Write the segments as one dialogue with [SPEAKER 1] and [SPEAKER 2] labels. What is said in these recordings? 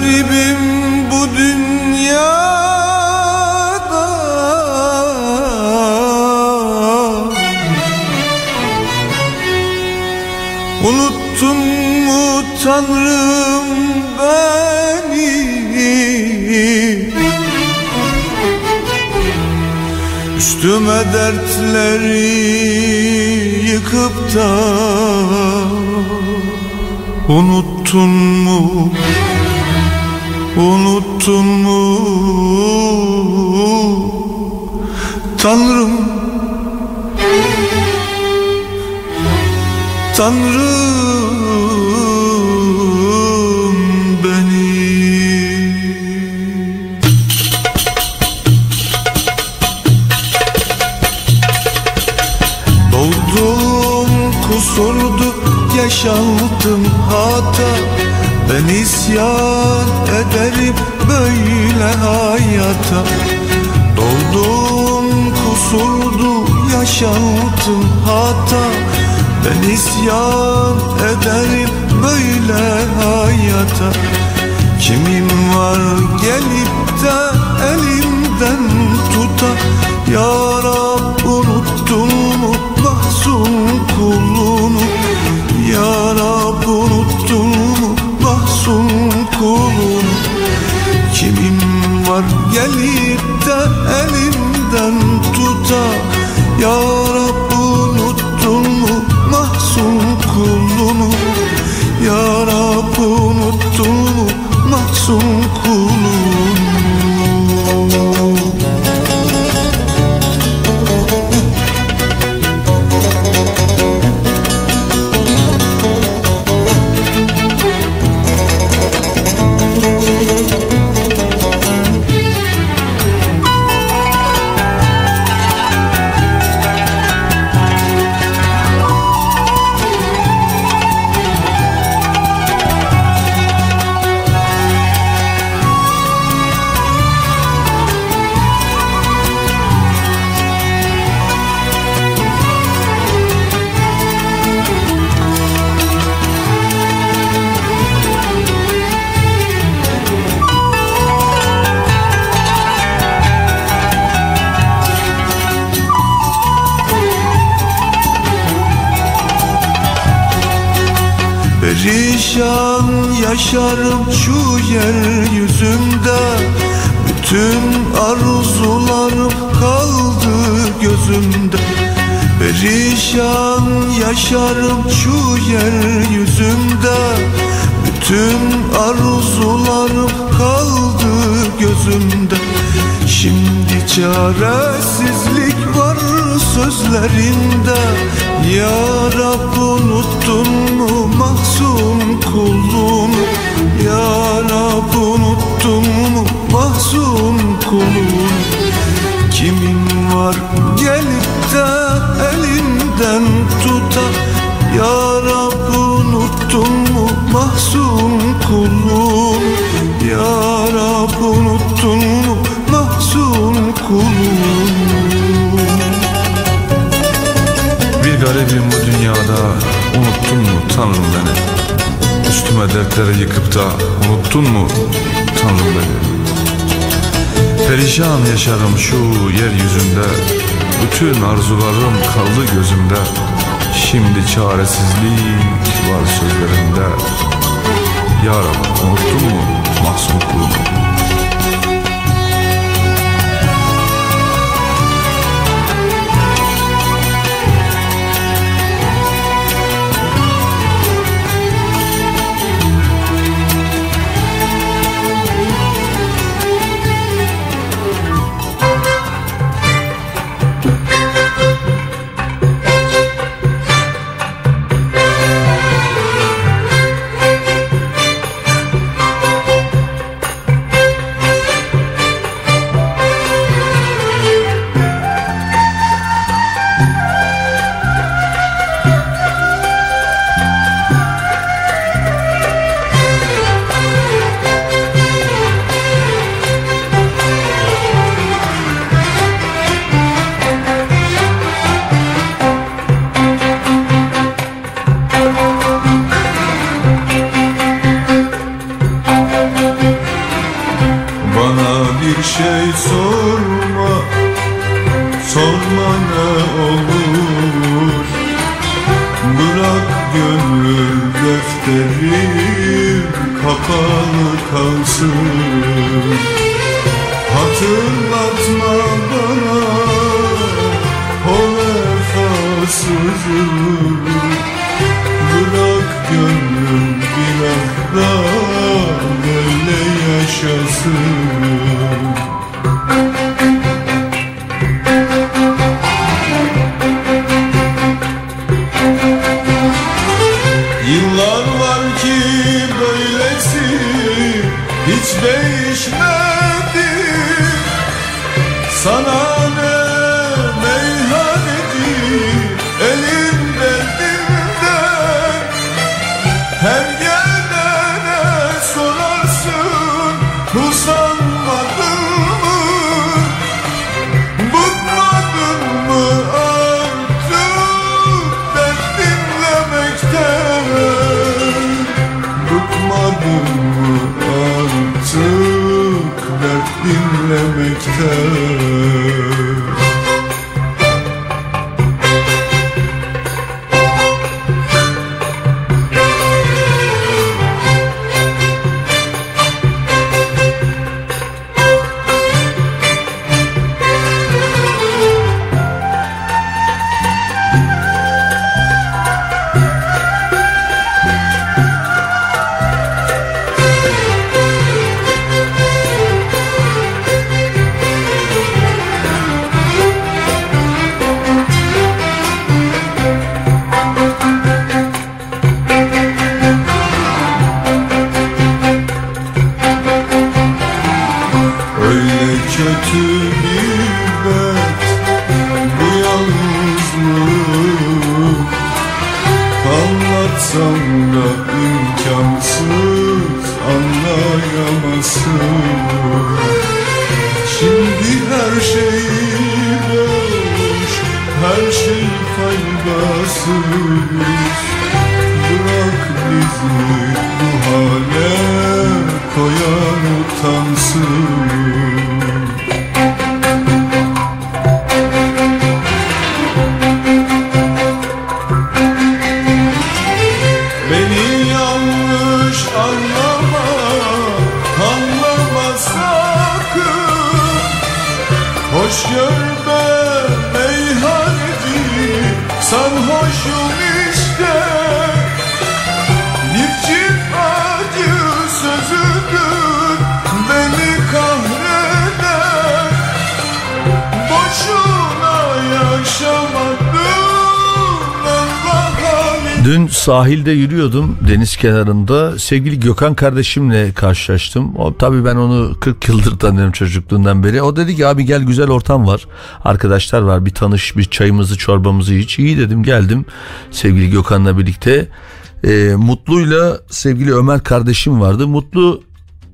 [SPEAKER 1] garibim bu dünyada. Unuttun mu Tanrım beni? Üstüme dertleri yıkıp da Unuttun mu Unuttun mu? Tanrım. Tanrım unuttun mu mahzun kulunu
[SPEAKER 2] Bir garibim bu dünyada Unuttun mu Tanrım beni? Üstüme dertleri yıkıp da Unuttun mu Tanrım beni? Perişan yaşarım şu yeryüzünde Bütün arzularım kaldı gözümde. Şimdi çaresizlik var sözlerimde. Ya Rab unuttun mu mahzun kulunu
[SPEAKER 3] her şey boş, her şey faydasız. Bırak bizi bu hale koyan utansın
[SPEAKER 4] sahilde yürüyordum deniz kenarında sevgili Gökhan kardeşimle karşılaştım. O, tabii ben onu 40 yıldır tanıyorum çocukluğundan beri. O dedi ki abi gel güzel ortam var. Arkadaşlar var bir tanış bir çayımızı çorbamızı iç. İyi dedim geldim sevgili Gökhan'la birlikte. Ee, Mutlu'yla sevgili Ömer kardeşim vardı. Mutlu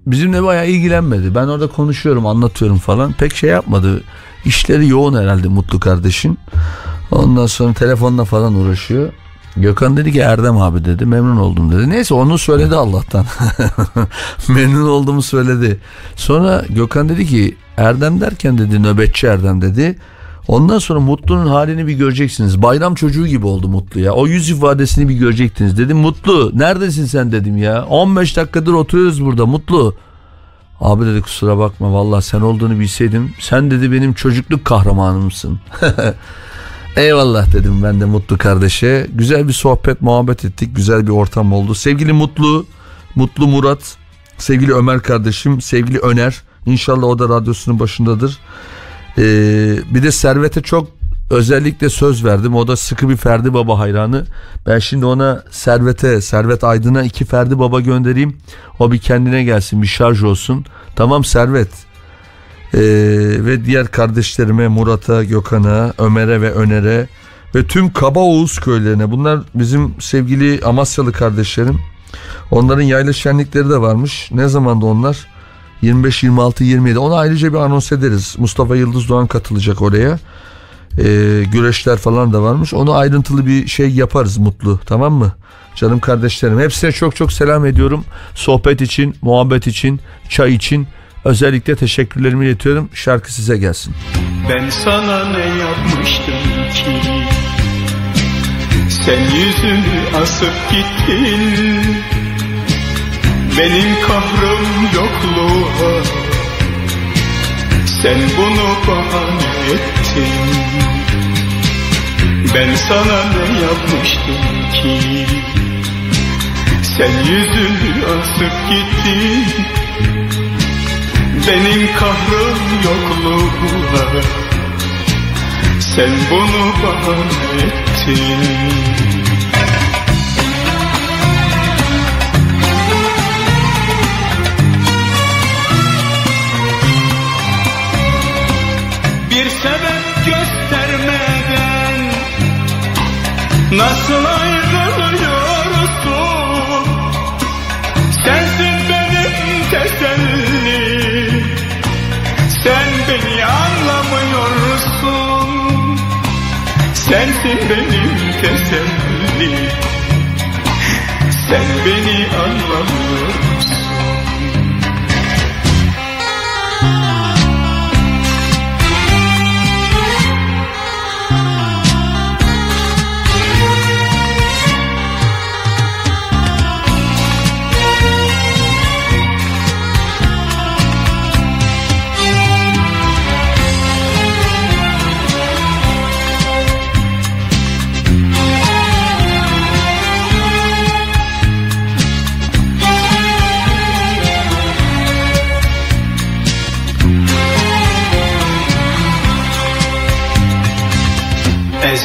[SPEAKER 4] bizimle bayağı ilgilenmedi. Ben orada konuşuyorum anlatıyorum falan. Pek şey yapmadı. İşleri yoğun herhalde Mutlu kardeşin. Ondan sonra telefonla falan uğraşıyor. Gökhan dedi ki Erdem abi dedi memnun oldum dedi. Neyse onu söyledi Allah'tan. memnun olduğumu söyledi. Sonra Gökhan dedi ki Erdem derken dedi nöbetçi Erdem dedi. Ondan sonra Mutlu'nun halini bir göreceksiniz. Bayram çocuğu gibi oldu Mutlu ya. O yüz ifadesini bir görecektiniz. Dedim Mutlu neredesin sen dedim ya. 15 dakikadır oturuyoruz burada Mutlu. Abi dedi kusura bakma vallahi sen olduğunu bilseydim. Sen dedi benim çocukluk kahramanımsın. Eyvallah dedim ben de Mutlu kardeşe. Güzel bir sohbet muhabbet ettik. Güzel bir ortam oldu. Sevgili Mutlu, Mutlu Murat, sevgili Ömer kardeşim, sevgili Öner. İnşallah o da radyosunun başındadır. Ee, bir de Servet'e çok özellikle söz verdim. O da sıkı bir Ferdi Baba hayranı. Ben şimdi ona Servet'e, Servet Aydın'a iki Ferdi Baba göndereyim. O bir kendine gelsin, bir şarj olsun. Tamam Servet. Ee, ve diğer kardeşlerime Murat'a, Gökhan'a, Ömer'e ve Öner'e ve tüm Kaba Oğuz köylerine. Bunlar bizim sevgili Amasyalı kardeşlerim. Onların yayla şenlikleri de varmış. Ne zamanda onlar? 25, 26, 27. Onu ayrıca bir anons ederiz. Mustafa Yıldız Doğan katılacak oraya. Ee, güreşler falan da varmış. Onu ayrıntılı bir şey yaparız Mutlu. Tamam mı? Canım kardeşlerim. Hepsine çok çok selam ediyorum. Sohbet için, muhabbet için, çay için. Özellikle teşekkürlerimi iletiyorum. Şarkı size gelsin.
[SPEAKER 5] Ben sana ne yapmıştım ki? Sen yüzünü asıp gittin. Benim kahrım yokluğa. Sen bunu bahane ettin. Ben sana ne yapmıştım ki? Sen yüzünü asıp gittin benim kahrım yokluğuna. Sen bunu bahane ettin. Bir sebep göstermeden Nasıl ayrılıyorsun Sensin benim teselli Sen beni anlamıyorsun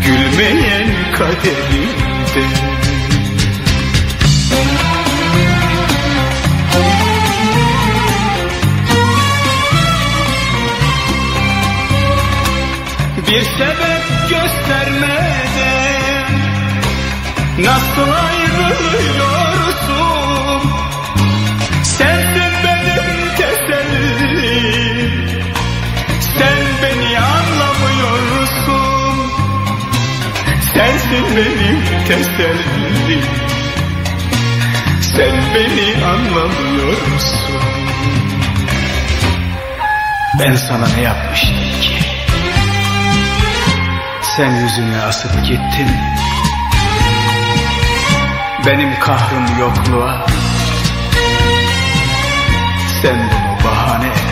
[SPEAKER 5] Gülmeyen kaderimden Bir sebep göstermeden Nasıl ayrılıyorsun benim tesellim Sen beni anlamıyorsun Ben sana ne yapmıştım ki? Sen yüzünü asıp gittin. Benim kahrım yokluğa. Sen bunu bahane ettin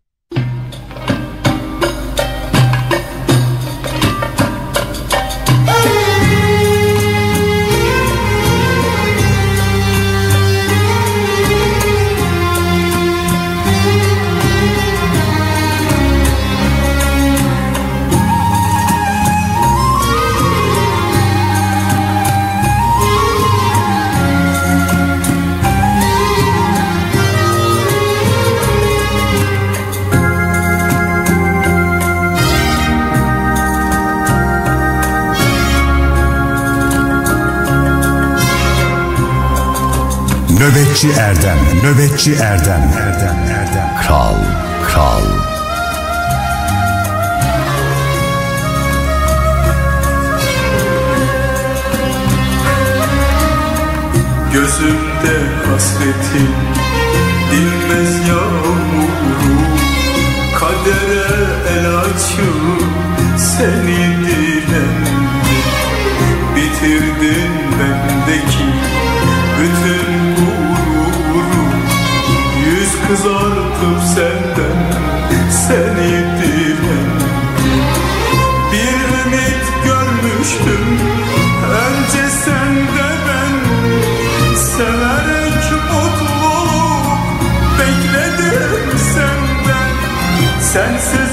[SPEAKER 6] Nöbetçi Erdem, Nöbetçi Erdem, Erdem, Erdem.
[SPEAKER 4] Kral, kral.
[SPEAKER 5] Gözümde hasretin dinmez yağmuru Kadere el açıp seni Kız senden seni dilen Bir ümit görmüştüm önce sende ben. Severek mutluluk bekledim senden. Sensiz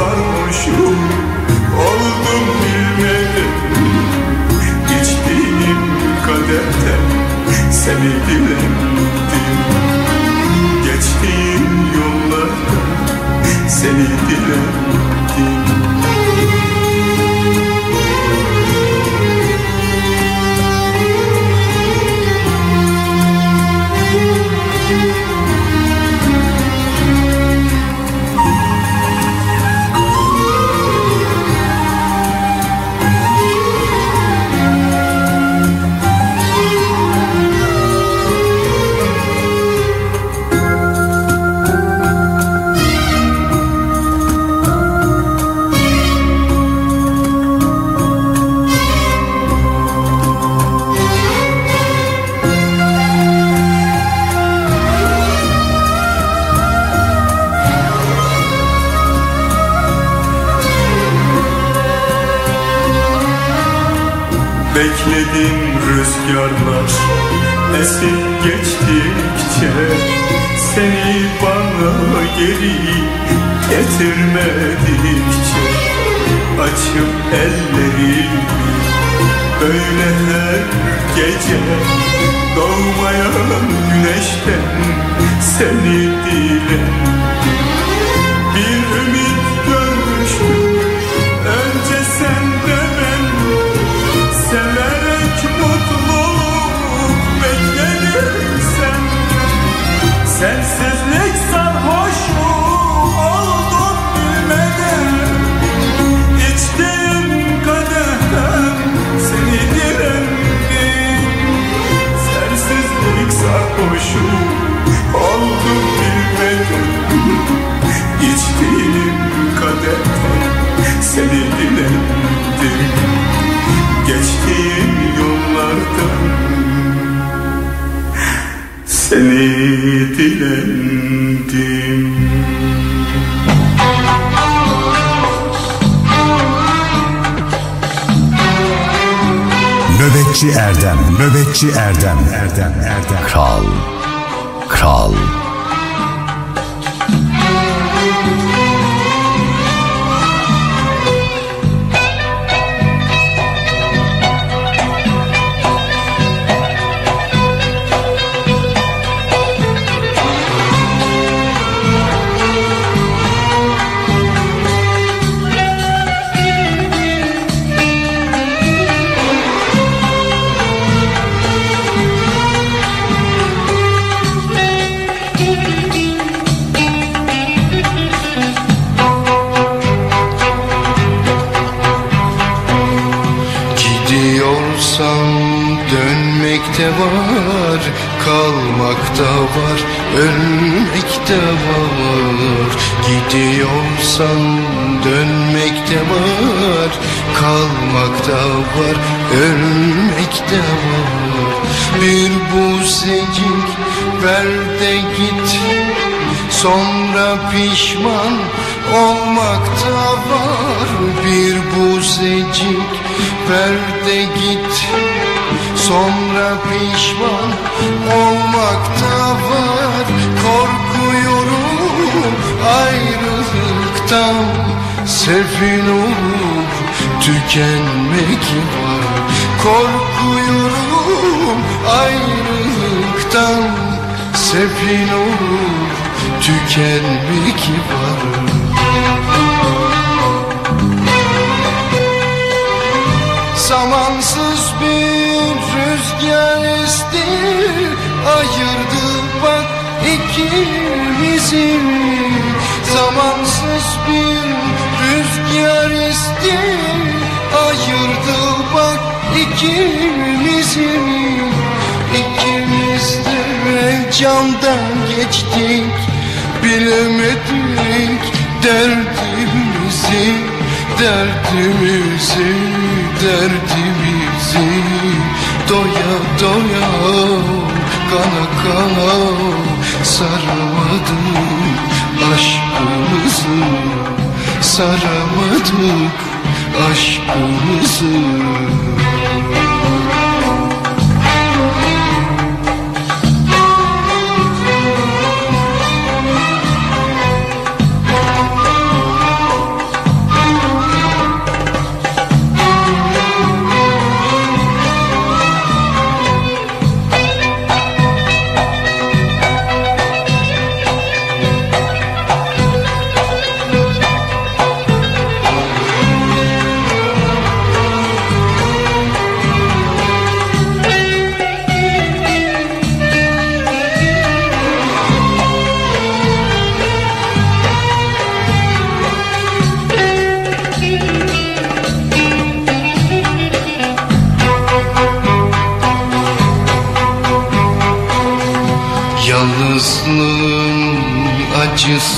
[SPEAKER 5] sarmışım Oldum bilmedim İçtiğim kaderde seni dilendim Geçtiğim yollarda seni dilendim Bekledim rüzgarlar. Esip geçtikçe Seni bana geri getirmedikçe Açıp ellerimi böyle her gece Doğmayan güneşten seni dilerim. Bir ümit görmüştüm Sensizlik sarhoşu oldum bilmeden İçtiğim kadehten seni direndim Sensizlik sarhoşu oldum bilmeden İçtiğim kadehten seni dilendim Geçtiğim yollardan seni dilendim
[SPEAKER 6] Nöbetçi Erdem, Nöbetçi Erdem, Erdem, Erdem.
[SPEAKER 4] Kral, kral.
[SPEAKER 7] Gidiyorsam dönmekte var Kalmakta var Ölmekte var. Gidiyorsam dönmekte var Kalmakta var Ölmekte var. Bir buzecik ver de git Sonra pişman olmakta var Bir buzecik. Ver de git Sonra pişman olmakta var. Korkuyorum ayrılıktan. Sefil olup tükenmek var. Korkuyorum ayrılıktan. Sefil olup tükenmek var Zamansız bir rüzgar esti Ayırdı bak ikimizi. Zamansız bir rüzgar esti Ayırdı bak ikimizi. İkimiz de camdan geçtik Bilemedik derdimizi Derdimizi, derdimizi. Doya doya, kana kana Saramadık aşkımızı. Saramadık aşkımızı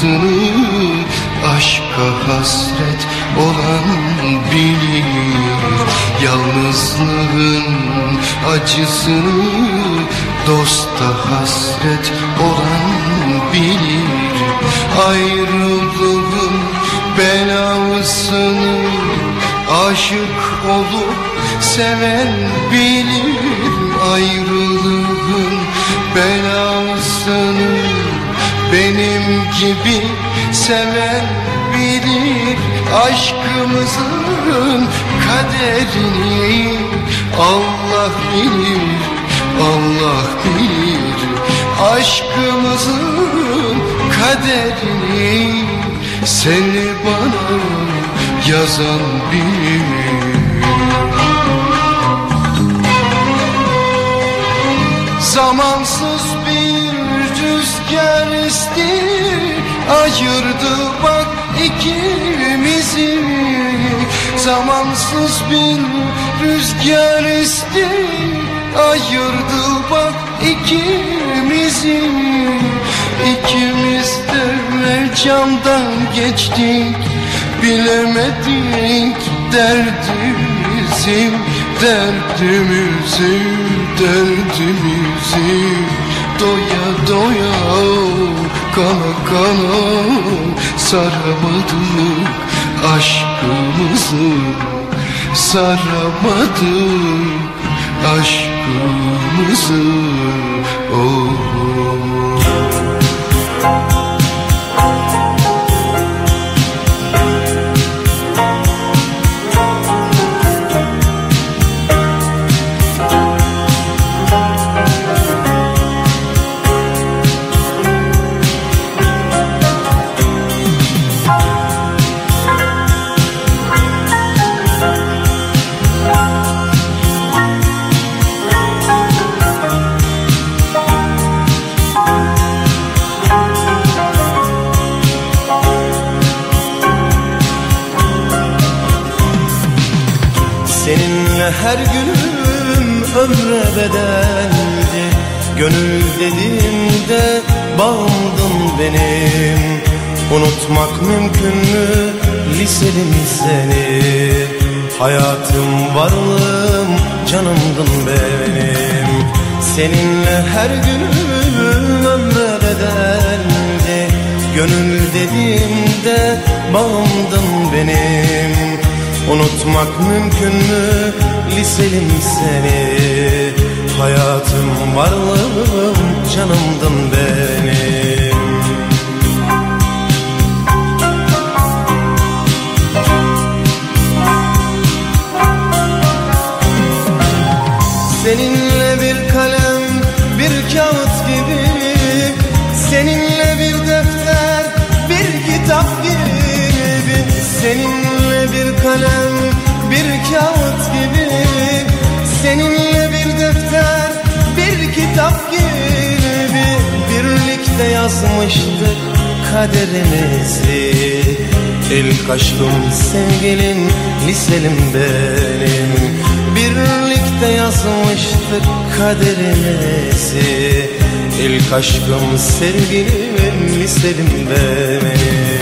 [SPEAKER 7] acısını Aşka hasret olan bilir. Yalnızlığın acısını Dosta hasret olan bilir. Ayrılığın belasını Aşık olup seven bilir seven bilir Aşkımızın kaderini. Allah bilir, Allah bilir Aşkımızın kaderini. Seni bana yazan bilir. Zamansız bir rüzgar esti Ayırdı bak ikimizi. Zamansız bir rüzgar esti. Ayırdı bak ikimizi. İkimiz de camdan geçtik. Bilemedik derdimizi Derdimizi, derdimizi. Doya doya, kana kana Saramadık aşkımızı Saramadık aşkımızı oh.
[SPEAKER 8] Mümkün mü liselim seni Hayatım varlığım canımdın benim. Seninle her günüm ömre bedeldi Gönül dediğimde bağımdın benim. Unutmak mümkün mü liselim seni Hayatım varlığım canımdın benim Seninle bir kalem bir kağıt gibi. Seninle bir defter bir kitap gibi. Seninle bir kalem bir kağıt gibi. Seninle bir defter bir kitap gibi. Birlikte yazmıştık kaderimizi. İlk aşkım sevgilim liselim benim Birlikte yazmıştık kaderimizi. İlk aşkım sevgilim liselim benim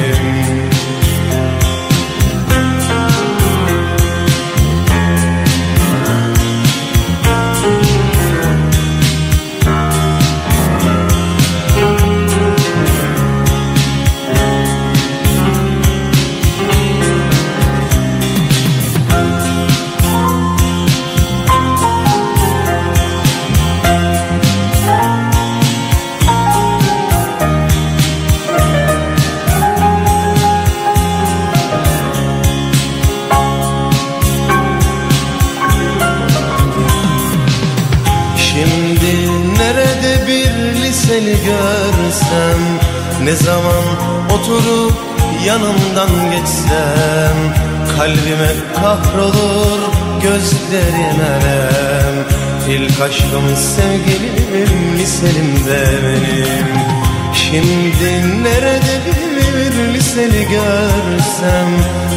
[SPEAKER 8] kahrolur gözlerim elem İlk aşkım sevgilim liselimde benim. Şimdi nerede bir liseli görsem?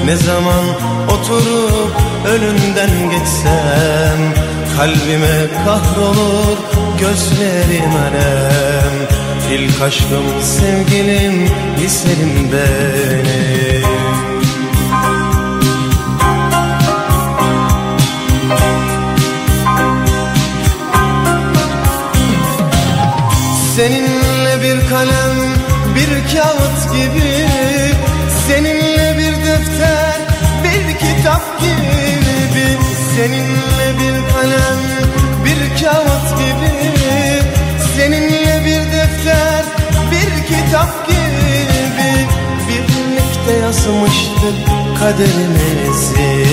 [SPEAKER 8] Ne zaman oturup önünden geçsem? Kalbime kahrolur gözlerim alem. İlk aşkım sevgilim liselim benim gibi Seninle bir kalem bir kağıt gibi. Seninle bir defter bir kitap gibi. Birlikte yazmıştık kaderimizi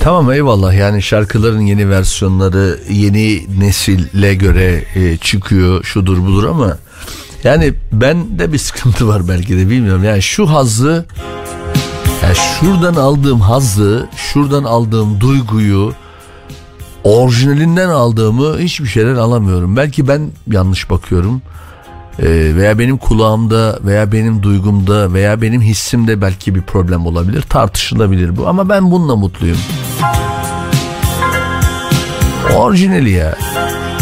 [SPEAKER 4] Tamam eyvallah. Yani şarkıların yeni versiyonları yeni nesille göre e, çıkıyor şudur budur ama yani bende bir sıkıntı var belki de bilmiyorum. Yani şu hazzı yani şuradan aldığım hazzı şuradan aldığım duyguyu orijinalinden aldığımı hiçbir şeyden alamıyorum. Belki ben yanlış bakıyorum. Ee, veya benim kulağımda veya benim duygumda veya benim hissimde belki bir problem olabilir. Tartışılabilir bu ama ben bununla mutluyum. Orijinali ya.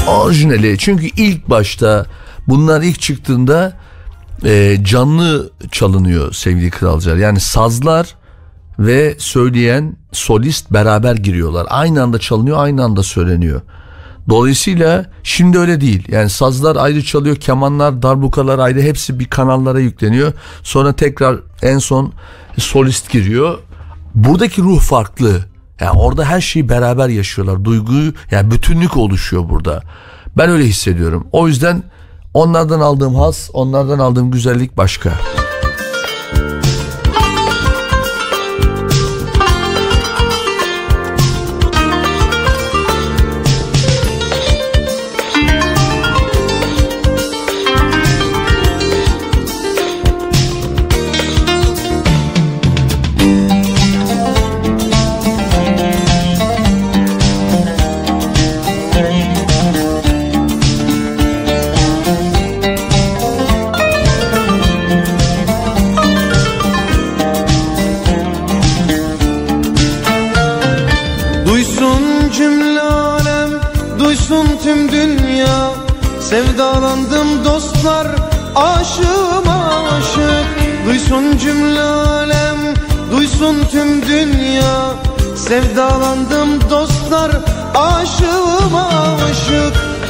[SPEAKER 4] Orijinali. Çünkü ilk başta bunlar ilk çıktığında e, canlı çalınıyor sevgili kralcılar. Yani sazlar ve söyleyen solist beraber giriyorlar. Aynı anda çalınıyor, aynı anda söyleniyor. Dolayısıyla şimdi öyle değil. Yani sazlar ayrı çalıyor, kemanlar, darbukalar ayrı hepsi bir kanallara yükleniyor. Sonra tekrar en son solist giriyor. Buradaki ruh farklı. Yani orada her şeyi beraber yaşıyorlar. Duyguyu yani bütünlük oluşuyor burada. Ben öyle hissediyorum. O yüzden onlardan aldığım haz, onlardan aldığım güzellik başka.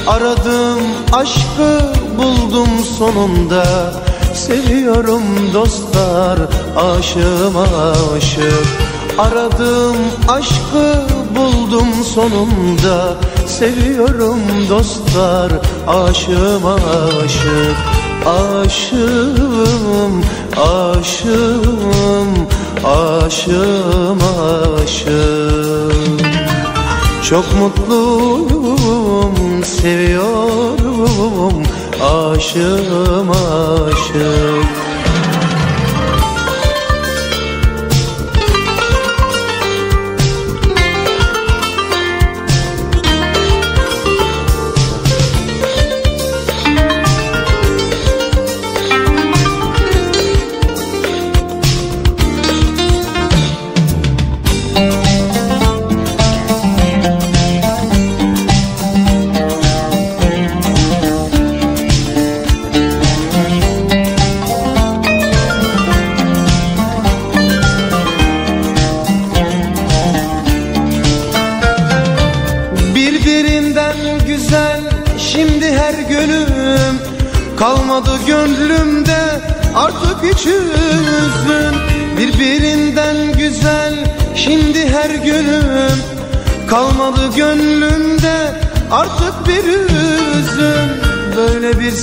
[SPEAKER 8] Aradım aşkı buldum sonunda. Seviyorum dostlar, aşığım aşık. Aradım aşkı buldum sonunda. Seviyorum dostlar aşığım aşık. Aşığım, aşığım, aşığım aşık Çok mutluyum, seviyorum. Aşığım aşık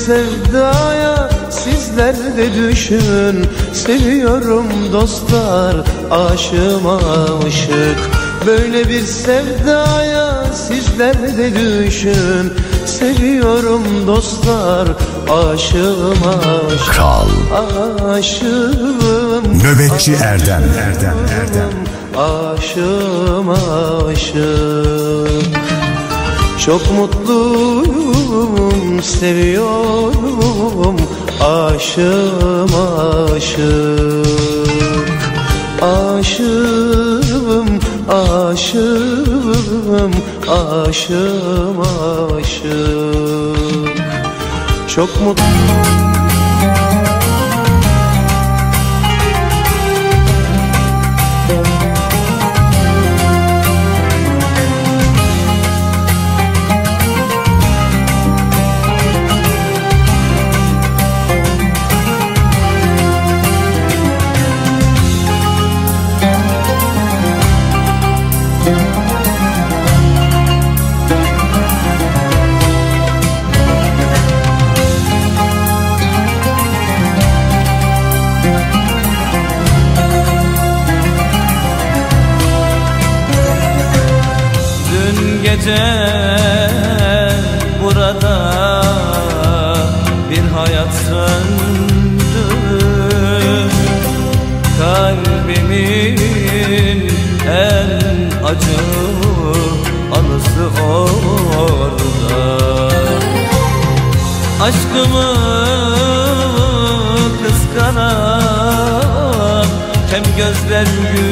[SPEAKER 8] sevdaya sizler de düşün. Seviyorum dostlar aşığım aşık. Böyle bir sevdaya sizler de düşün. Seviyorum dostlar aşığım aşık.
[SPEAKER 4] Kral.
[SPEAKER 8] Aşığım
[SPEAKER 6] Nöbetçi Erdem Erdem. Erdem
[SPEAKER 8] Aşığım. aşık çok mutluyum, seviyorum Aşığım, aşık Aşığım, aşığım Aşığım, aşık Çok
[SPEAKER 9] mutluyum güler gün.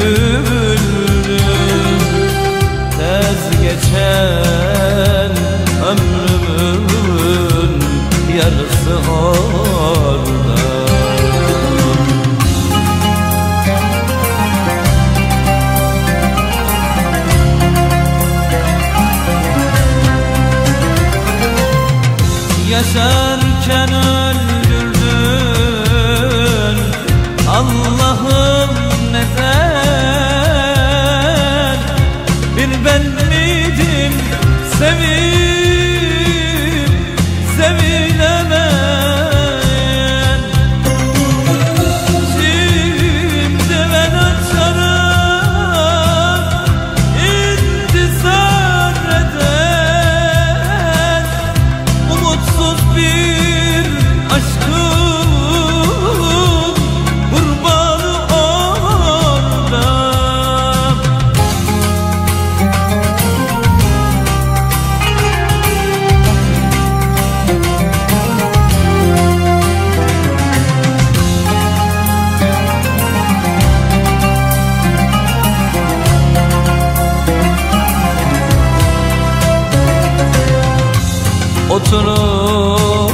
[SPEAKER 9] oturup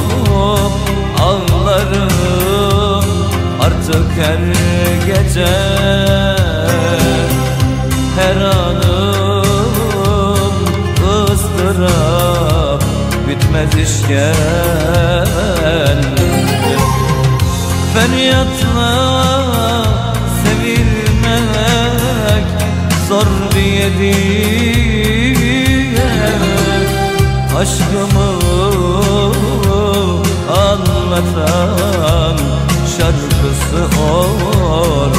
[SPEAKER 9] ağlarım. Artık her gece Her anım ızdırap bitmez işkence Feryatla sevilmek zor bir yedi Aşkım ağlatan şarkısı orada.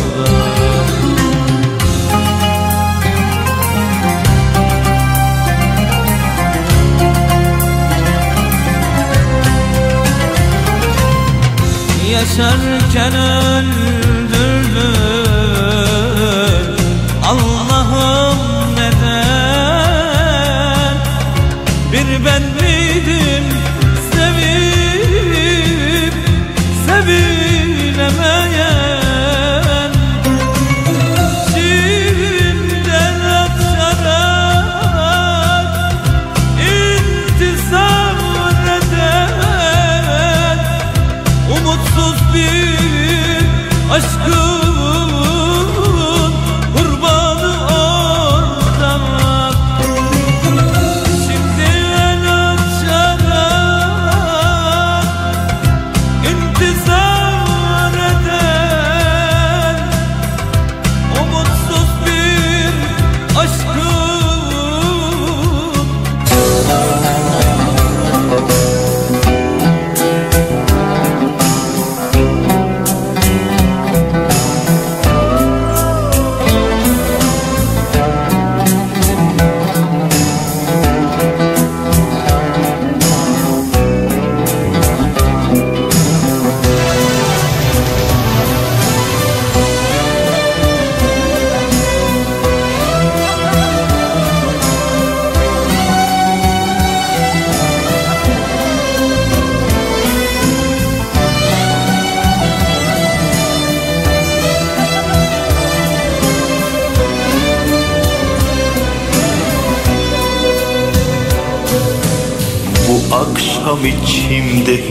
[SPEAKER 9] Yaşarken
[SPEAKER 1] öl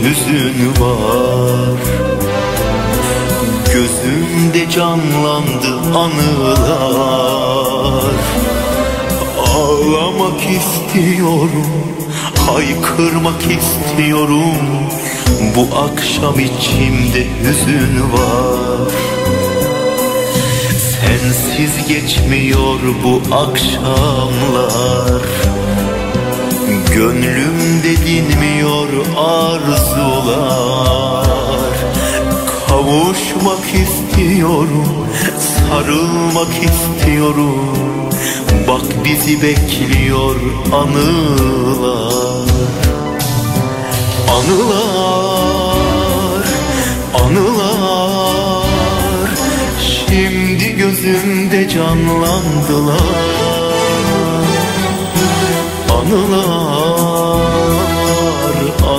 [SPEAKER 1] hüzün var. Gözümde canlandı anılar. Ağlamak istiyorum Haykırmak istiyorum. Bu akşam içimde hüzün var. Sensiz geçmiyor bu akşamlar Gönlümde dinmiyor arzular. Kavuşmak istiyorum, sarılmak istiyorum. Bak bizi bekliyor anılar. Anılar, anılar. Şimdi gözümde canlandılar. Anılar,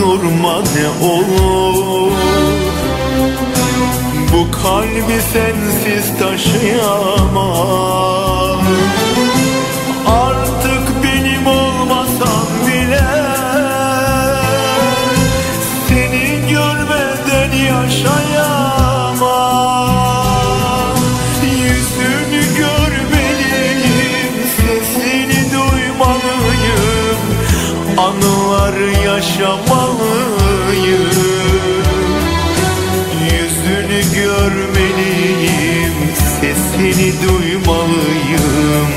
[SPEAKER 1] durma ne olur. Bu kalbi sensiz taşıyamam yaşamalıyım Yüzünü görmeliyim Sesini duymalıyım.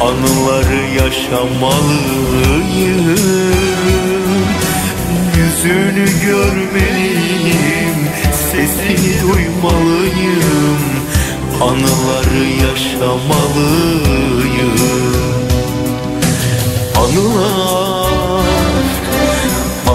[SPEAKER 1] Anıları yaşamalıyım. Yüzünü görmeliyim Sesini duymalıyım. Anıları yaşamalıyım. Anılar,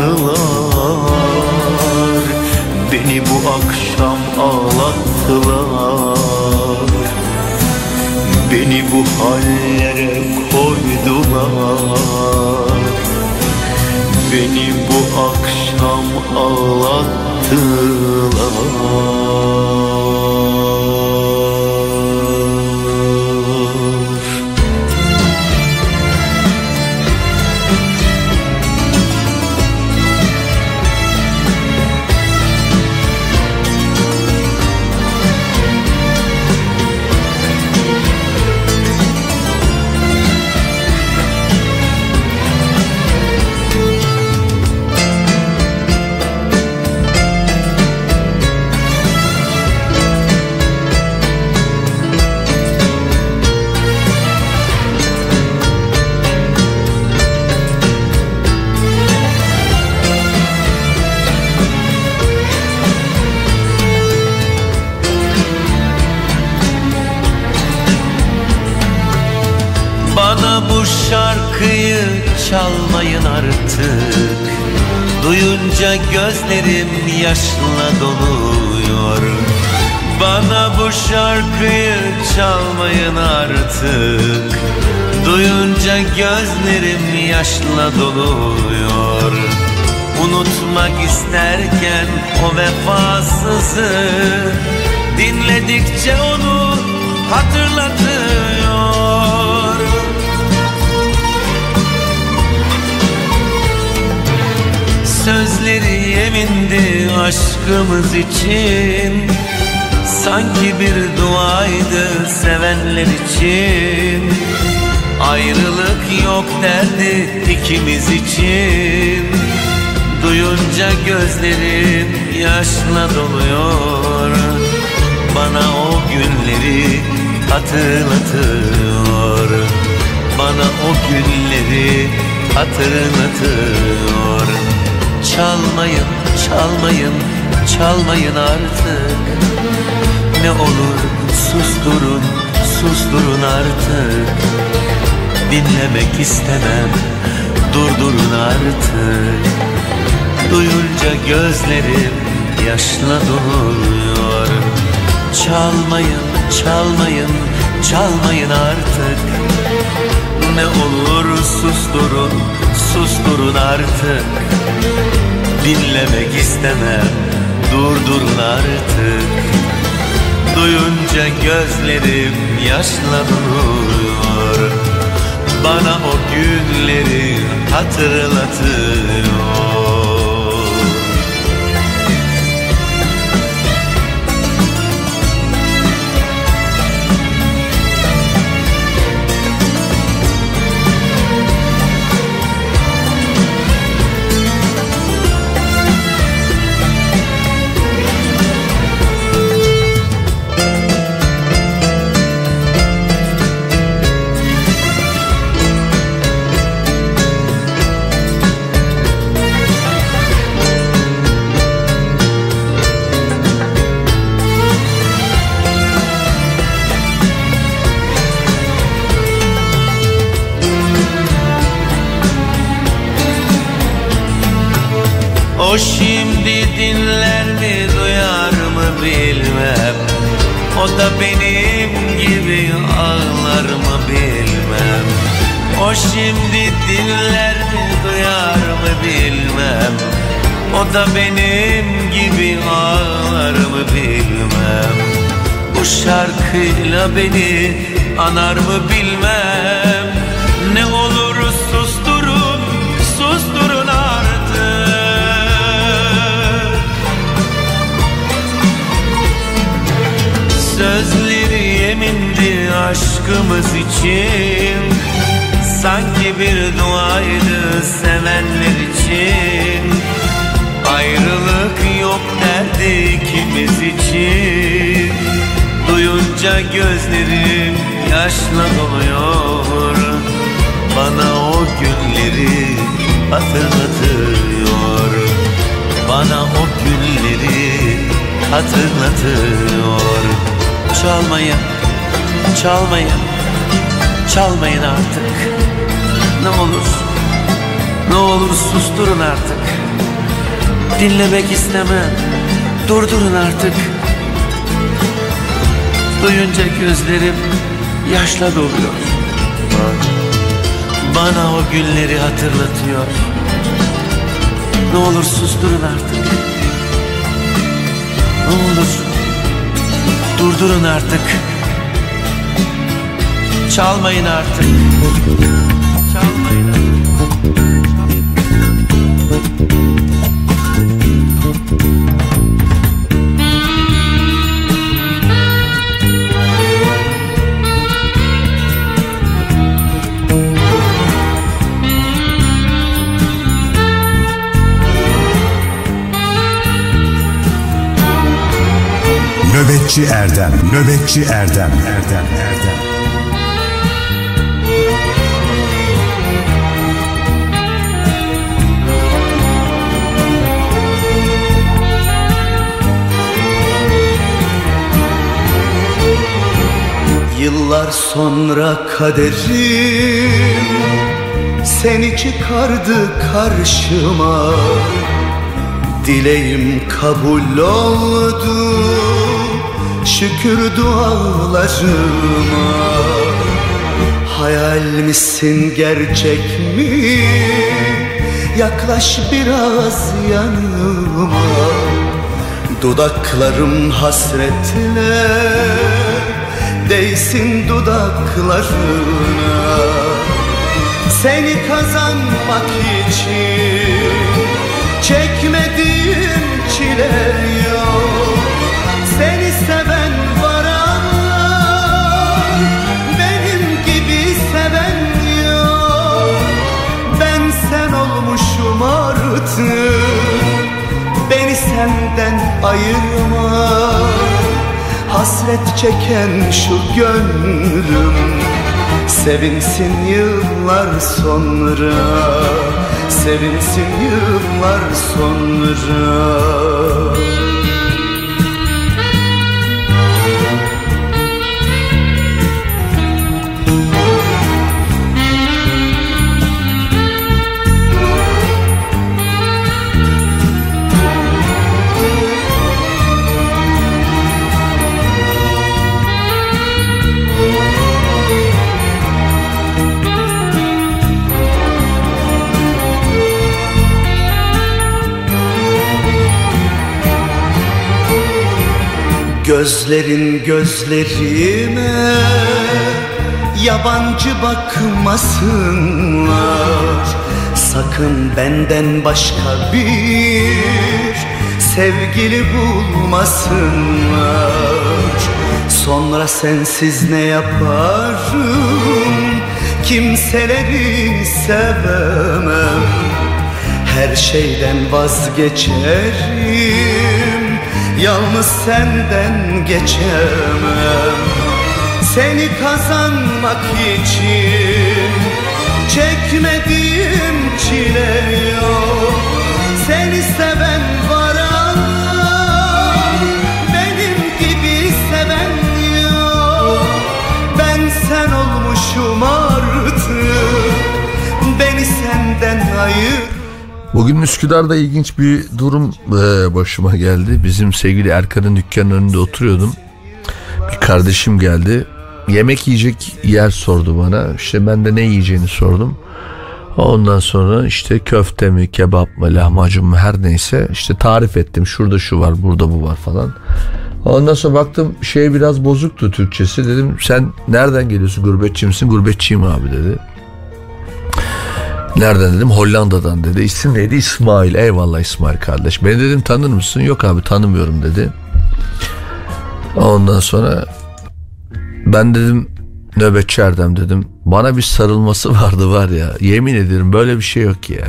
[SPEAKER 1] anılar. Beni bu akşam ağlattılar. Beni bu hallere koydular. Beni bu akşam ağlattılar
[SPEAKER 10] gözlerim yaşla doluyor. Bana bu şarkıyı çalmayın artık. Duyunca gözlerim yaşla doluyor. Unutmak isterken o vefasızı Dinledikçe onu hatırlatıyor. Sözleri yemindi aşkımız için. Sanki bir duaydı sevenler için. Ayrılık yok derdi ikimiz için. Duyunca gözlerim yaşla doluyor. Bana o günleri hatırlatıyor. Bana o günleri hatırlatıyor. Çalmayın, çalmayın, çalmayın artık. Ne olur susturun, susturun artık. Dinlemek istemem, durdurun artık. Duyunca gözlerim yaşla doluyor Çalmayın, çalmayın, çalmayın artık. Ne olur susturun, susturun artık Dinlemek istemem, durdurun artık. Duyunca gözlerim yaşla doluyor Bana o günleri hatırlatıyor O da benim gibi ağlar mı bilmem. O şimdi dinler mi duyar mı bilmem. O da benim gibi ağlar mı bilmem. Bu şarkıyla beni anar mı bilmem aşkımız için Sanki bir duaydı sevenler için Ayrılık yok derdi ikimiz için Duyunca gözlerim yaşla doluyor Bana o günleri hatırlatıyor Bana o günleri hatırlatıyor Çalmayın, çalmayın, çalmayın artık. Ne olur, ne olur susturun artık. Dinlemek istemem, durdurun artık. Duyunca gözlerim yaşla doluyor. Bana o günleri hatırlatıyor. Ne olur susturun artık. Ne olur Durdurun artık Çalmayın artık.
[SPEAKER 6] Nöbetçi Erdem, Nöbetçi Erdem, Erdem, Erdem.
[SPEAKER 7] Yıllar sonra kaderim Seni çıkardı karşıma. Dileğim kabul oldu Şükür dualarıma. Hayal misin gerçek mi? Yaklaş biraz yanıma. Dudaklarım hasretle Değsin dudaklarına. Seni kazanmak için Çekmediğim çile yok. Seni seven var ama Benim gibi seven yok. Ben sen olmuşum artık Beni senden ayırma Hasret çeken şu gönlüm. Sevinsin yıllar sonra Sevinsin yıllar sonra Gözlerin gözlerime Yabancı bakmasınlar. Sakın benden başka bir Sevgili bulmasınlar. Sonra sensiz ne yaparım? Kimseleri sevemem. Her şeyden vazgeçerim Yalnız senden geçemem. Seni kazanmak için Çekmediğim çile yok. Seni seven
[SPEAKER 4] Bugün Üsküdar'da ilginç bir durum e, başıma geldi. Bizim sevgili Erkan'ın dükkanının önünde oturuyordum. Bir kardeşim geldi. Yemek yiyecek yer sordu bana. İşte ben de ne yiyeceğini sordum. Ondan sonra işte köfte mi, kebap mı, lahmacun mu her neyse işte tarif ettim. Şurada şu var, burada bu var falan. Ondan sonra baktım şey biraz bozuktu Türkçesi. Dedim sen nereden geliyorsun gurbetçi misin? Gurbetçiyim abi dedi. Nereden dedim Hollanda'dan dedi. İsim neydi İsmail. Eyvallah İsmail kardeş. Beni dedim tanır mısın? Yok abi tanımıyorum dedi. Ondan sonra ben dedim nöbetçi Erdem dedim. Bana bir sarılması vardı var ya. Yemin ederim böyle bir şey yok ya.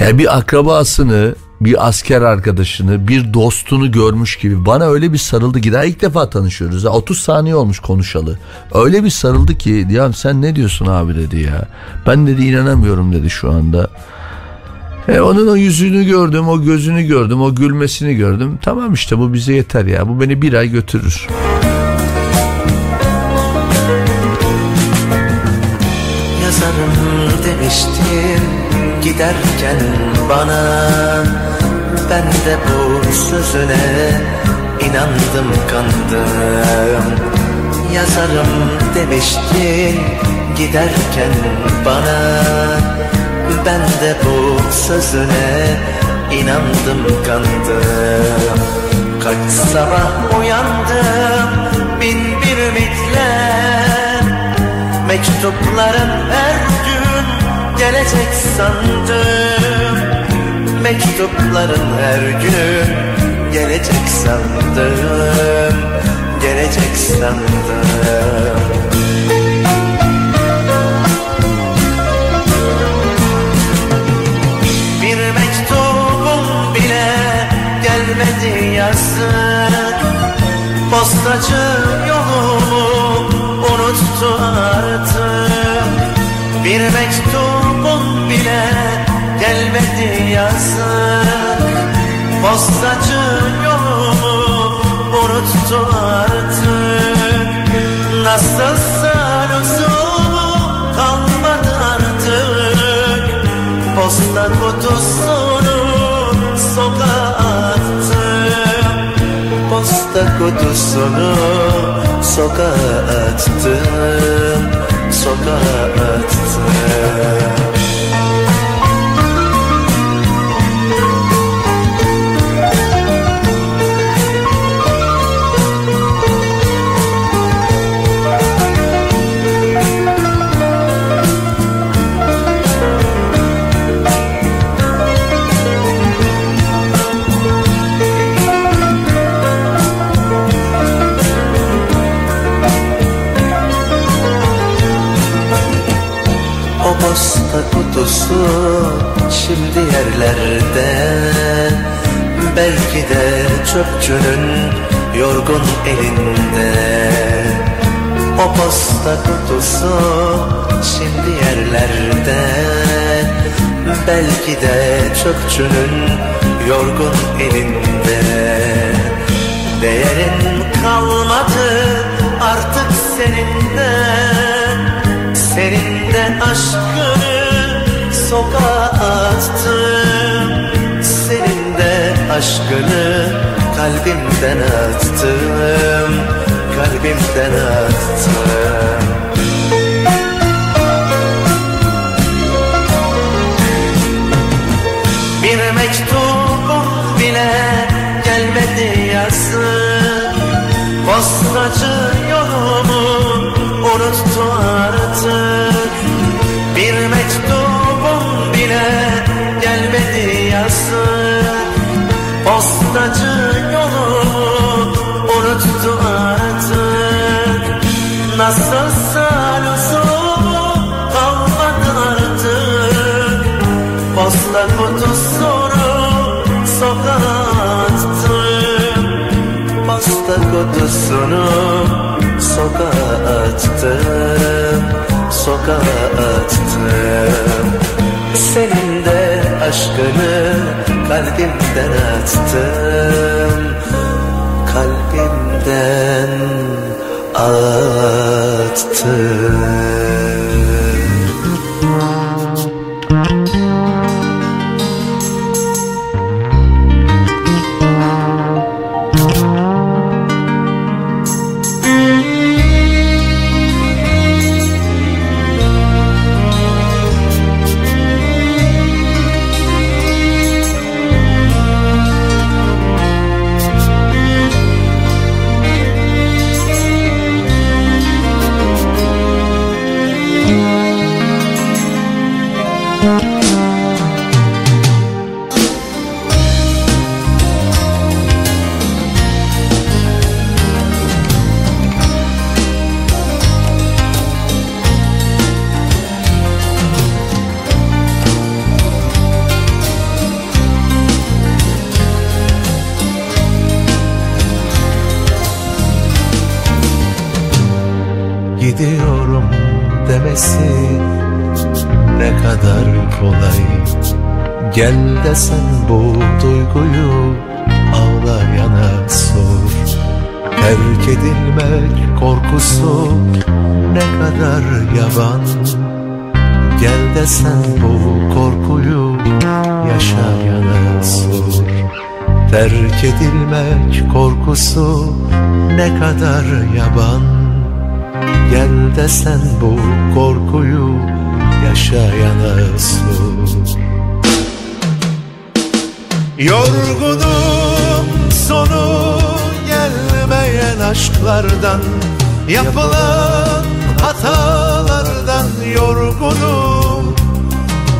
[SPEAKER 4] Ya bir akrabasını, bir asker arkadaşını, bir dostunu görmüş gibi bana öyle bir sarıldı ki daha ilk defa tanışıyoruz. 30 saniye olmuş konuşalı. Öyle bir sarıldı ki ya sen ne diyorsun abi dedi ya. Ben dedi inanamıyorum dedi şu anda. E onun o yüzünü gördüm, o gözünü gördüm, o gülmesini gördüm. Tamam işte bu bize yeter ya. Bu beni bir ay götürür.
[SPEAKER 10] Yazarım demiştin giderken bana Ben de bu sözüne inandım kandım. Yazarım demiştin giderken bana Ben de bu sözüne inandım kandım. Kaç sabah uyandım bin bir ümitler Mektupların gün gelecek sandım. Mektupların her gün gelecek sandım. Gelecek sandım. Bir mektubun bile gelmedi yazık. Postacı yolumu unuttu artık. Bir mektubun bile gelmedi yazık. Postacı yolumu unuttu artık. Nasılsa lüzumu kalmadı artık? Posta kutusunu sokağa attım. Posta kutusunu sokağa attım. Sokağa attım kutusu şimdi yerlerde. Belki de çöpçünün yorgun elinde. O posta kutusu şimdi yerlerde. Belki de çöpçünün yorgun elinde. Değerin kalmadı artık senin de senin sokağa attım. Senin de aşkını kalbimden attım. Kalbimden attım. Bir mektubum bile gelmedi yazın Postacı yolumu unuttu artık Attım Sokağa attım. Senin de aşkını kalbimden attım Kalbimden attım
[SPEAKER 11] desen bu duyguyu ağlayana sor. Terk edilmek korkusu ne kadar yaban. Gel desen bu korkuyu yaşayana sor. Terk edilmek korkusu ne kadar yaban. Gel desen bu korkuyu yaşayana sor Yorgunum sonu gelmeyen aşklardan Yapılan hatalardan yorgunum.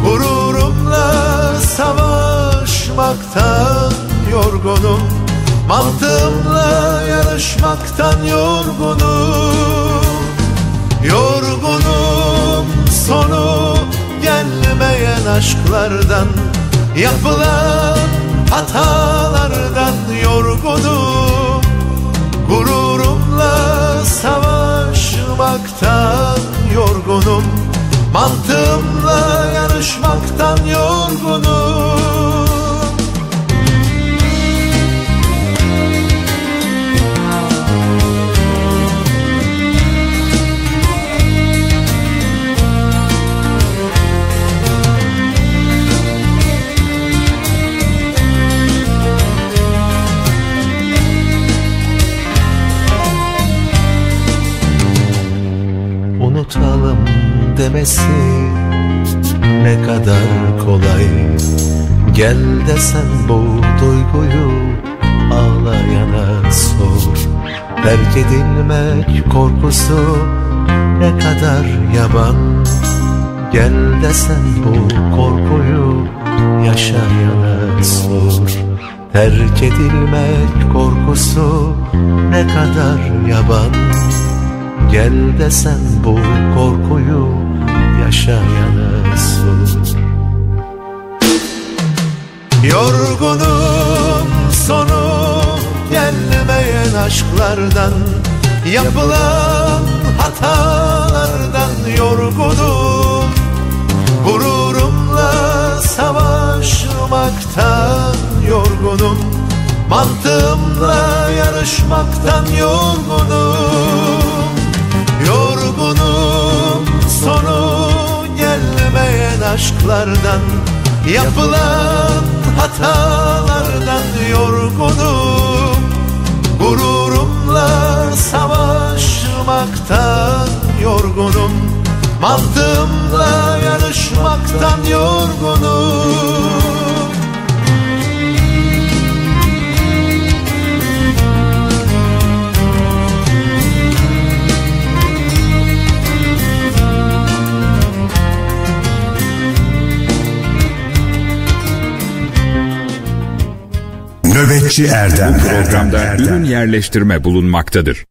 [SPEAKER 11] Gururumla savaşmaktan yorgunum. Mantığımla yarışmaktan yorgunum. Yorgunum sonu gelmeyen aşklardan Yapılan hatalardan yorgunum Gururumla savaşmaktan yorgunum. Mantığımla yarışmaktan yorgunum Unutalım demesi ne kadar kolay. Gel desen bu duyguyu ağlayana sor. Terk edilmek korkusu ne kadar yaban. Gel desen bu korkuyu yaşayana sor. Terk edilmek korkusu ne kadar yaban Gel desen bu korkuyu yaşayana sor Yorgunum sonu gelmeyen aşklardan Yapılan hatalardan yorgunum. Gururumla savaşmaktan yorgunum. Mantığımla yarışmaktan yorgunum Yorgunum. Sonu gelmeyen aşklardan Yapılan hatalardan yorgunum. Gururumla savaşmaktan yorgunum. Mantığımla yarışmaktan yorgunum
[SPEAKER 6] Nöbetçi Erdem
[SPEAKER 12] Programda ürün yerleştirme bulunmaktadır.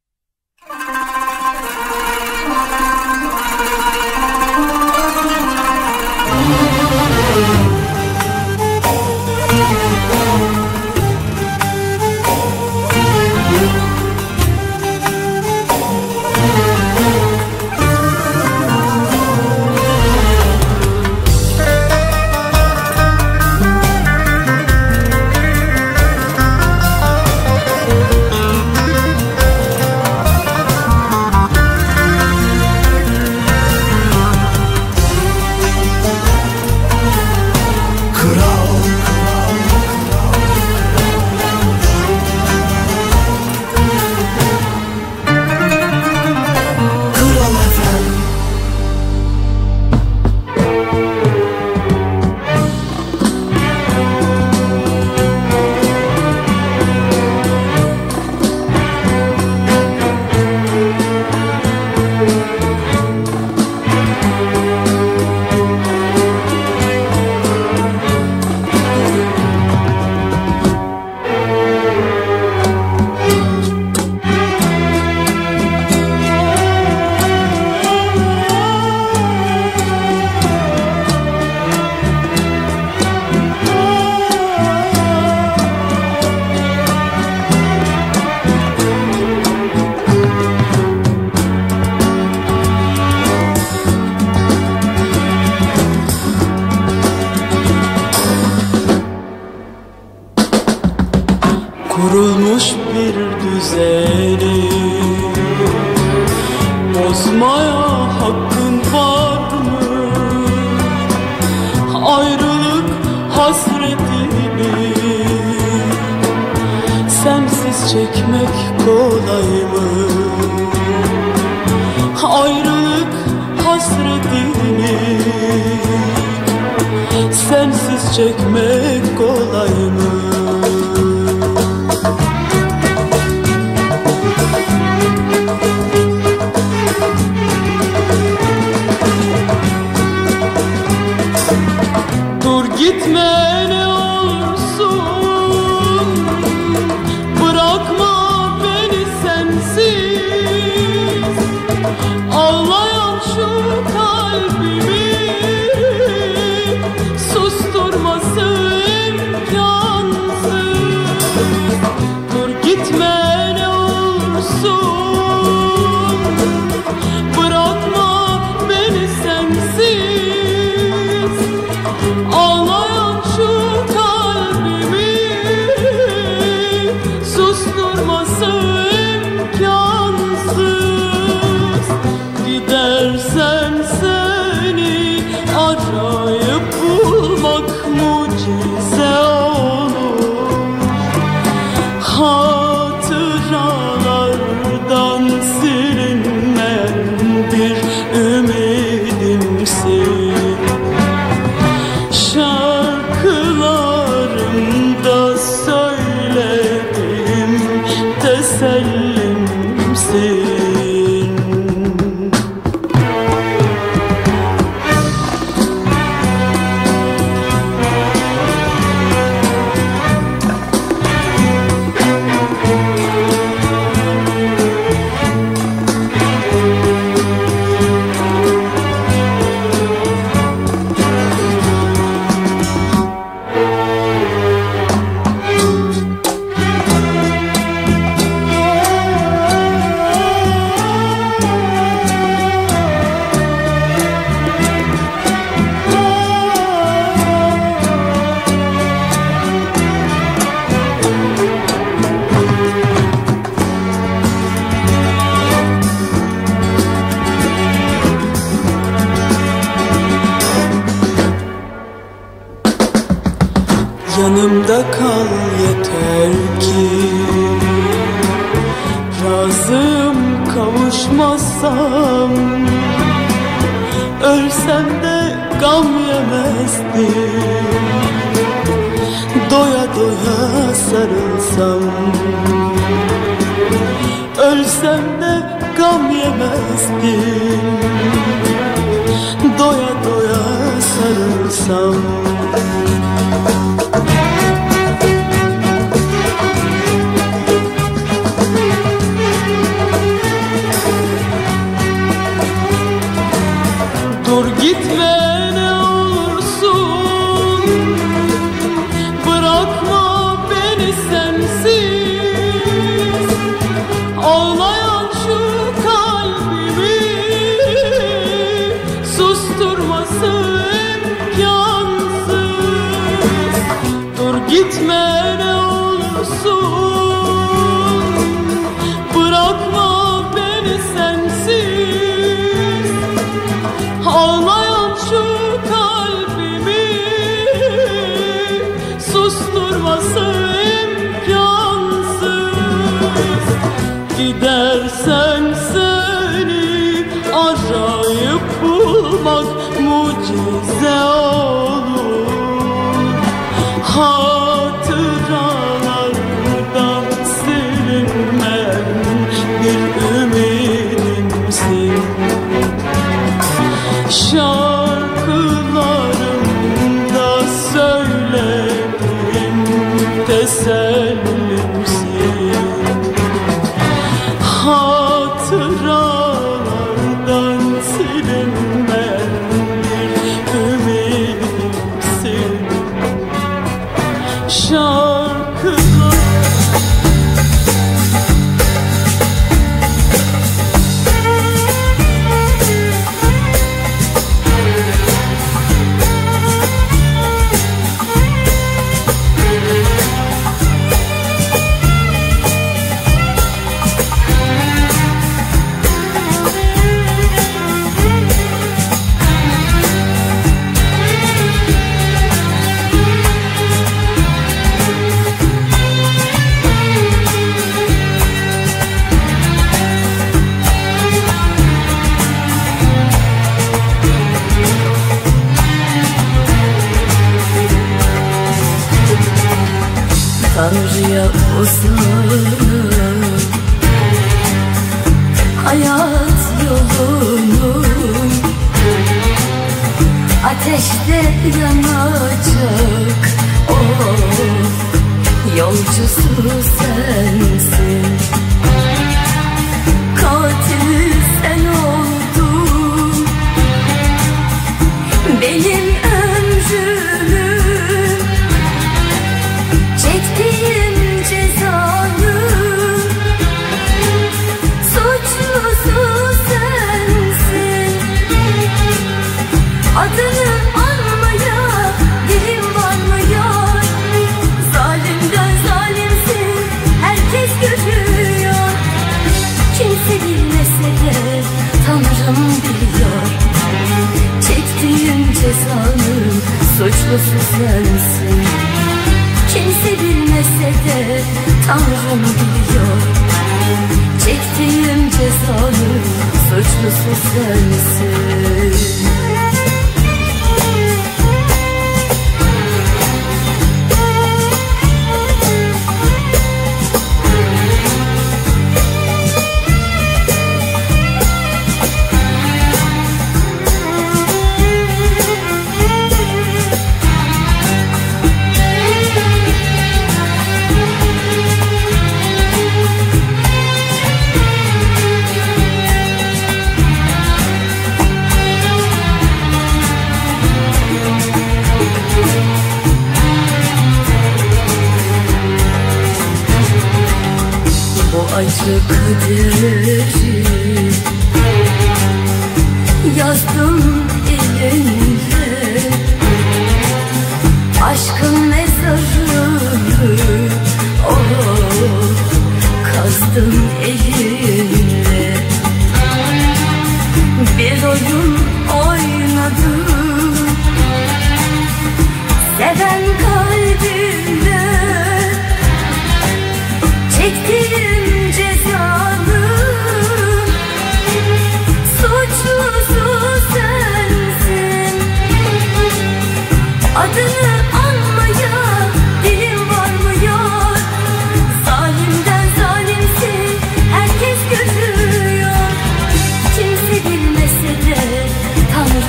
[SPEAKER 13] Çekmek kolay mı?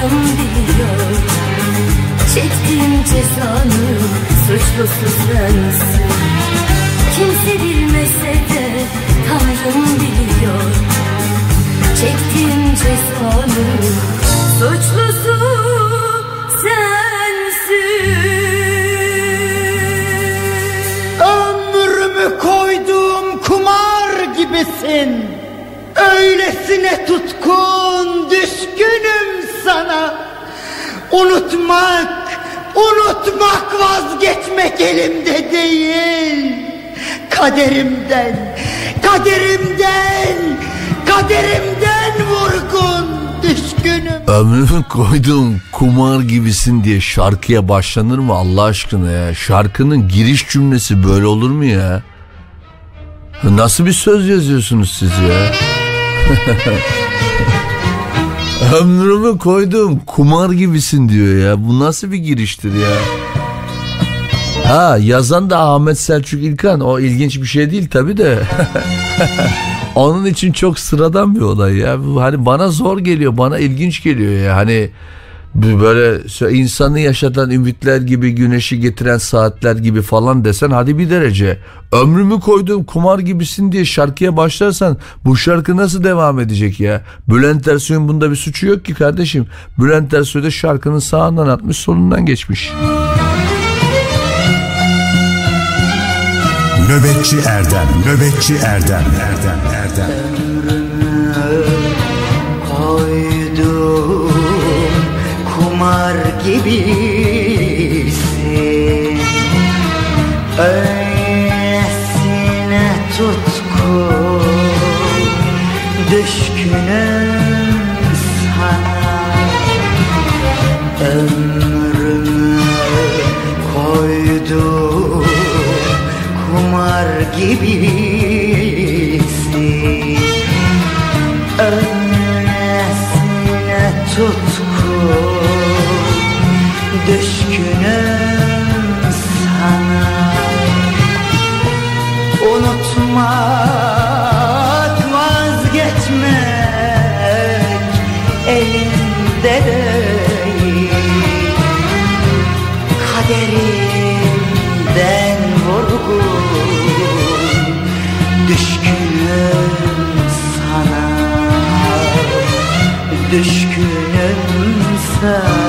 [SPEAKER 14] Tanrım biliyor Çektiğim cezanın suçlusu sensin Kimse bilmese de Tanrım biliyor. Çektiğim cezanın suçlusu sensin
[SPEAKER 15] Ömrümü koyduğum kumar gibisin. Öylesine tutkun sana Unutmak, unutmak vazgeçmek elimde değil Kaderimden, kaderimden, kaderimden vurgun düşkünüm
[SPEAKER 4] Ömrümü koyduğum kumar gibisin diye şarkıya başlanır mı Allah aşkına ya? Şarkının giriş cümlesi böyle olur mu ya? Nasıl bir söz yazıyorsunuz siz ya? Ömrümü koyduğum kumar gibisin diyor ya. Bu nasıl bir giriştir ya? Ha yazan da Ahmet Selçuk İlkan. O ilginç bir şey değil tabi de. Onun için çok sıradan bir olay ya. Hani bana zor geliyor, bana ilginç geliyor ya. Hani böyle insanı yaşatan ümitler gibi, güneşi getiren saatler gibi falan desen hadi bir derece. Ömrümü koyduğum kumar gibisin diye şarkıya başlarsan bu şarkı nasıl devam edecek ya? Bülent Ersoy'un bunda bir suçu yok ki kardeşim. Bülent Ersoy da şarkının sağından atmış solundan geçmiş.
[SPEAKER 6] Nöbetçi Erdem, Nöbetçi Erdem, Erdem, Erdem.
[SPEAKER 15] Koydum kumar gibisin. Öylesine tutkun Düşkünüm sana. Ömrümü koydum kumar gibisin Düşkünüm sana. Unutmak vazgeçmek Elinde değil Kaderimden vurgun Düşkünüm sana Düşkünüm sana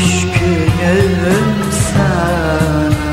[SPEAKER 15] Düşkünüm sana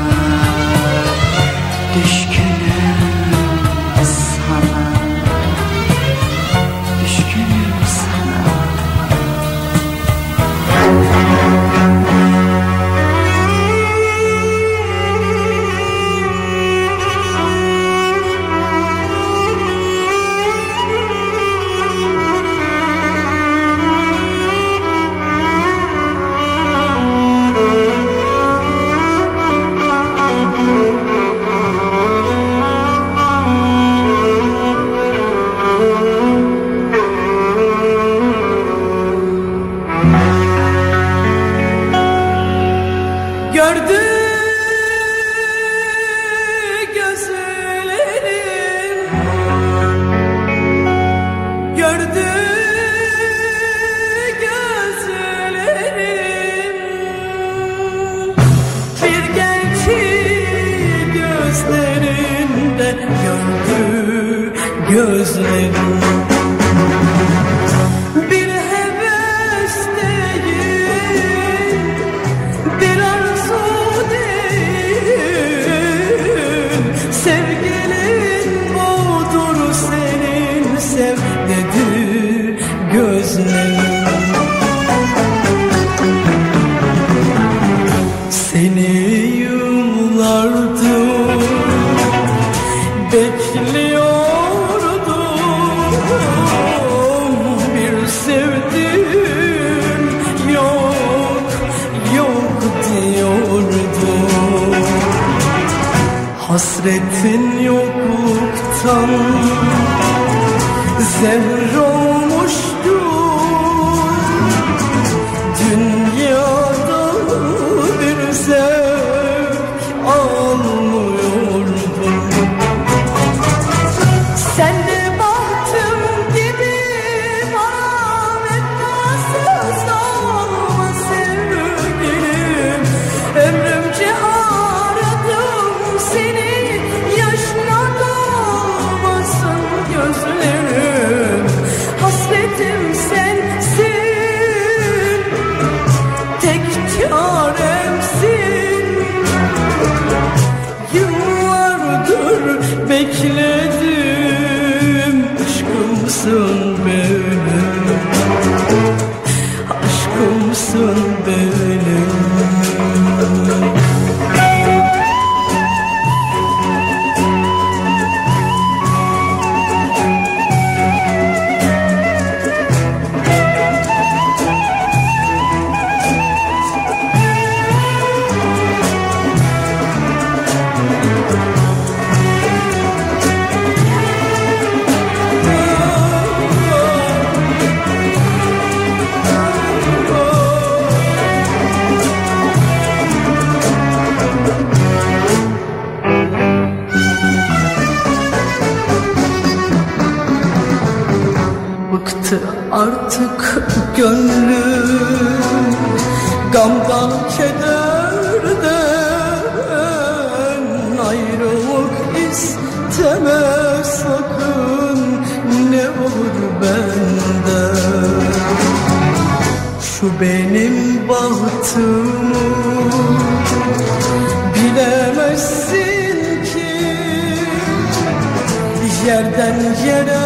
[SPEAKER 13] Neden yere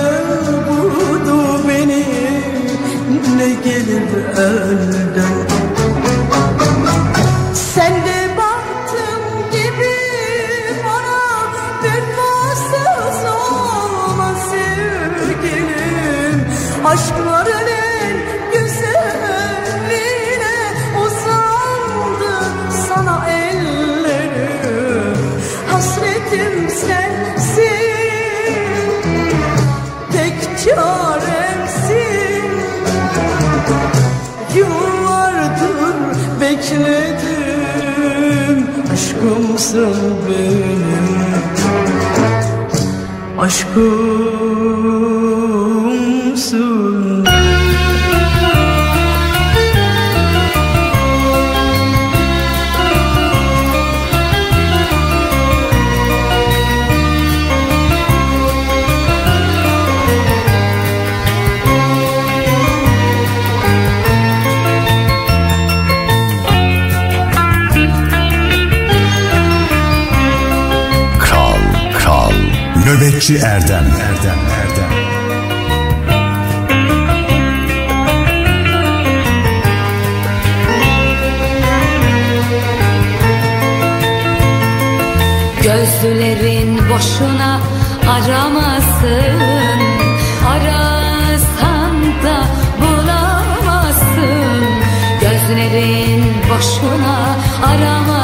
[SPEAKER 13] vurdu beni? Ne gelir elden aşkımsın benim.
[SPEAKER 6] Aşkım. Nöbetçi Erdem Erdem Erdem.
[SPEAKER 14] Gözlerin boşuna aramasın Arasan da bulamazsın. Gözlerin boşuna aramasın.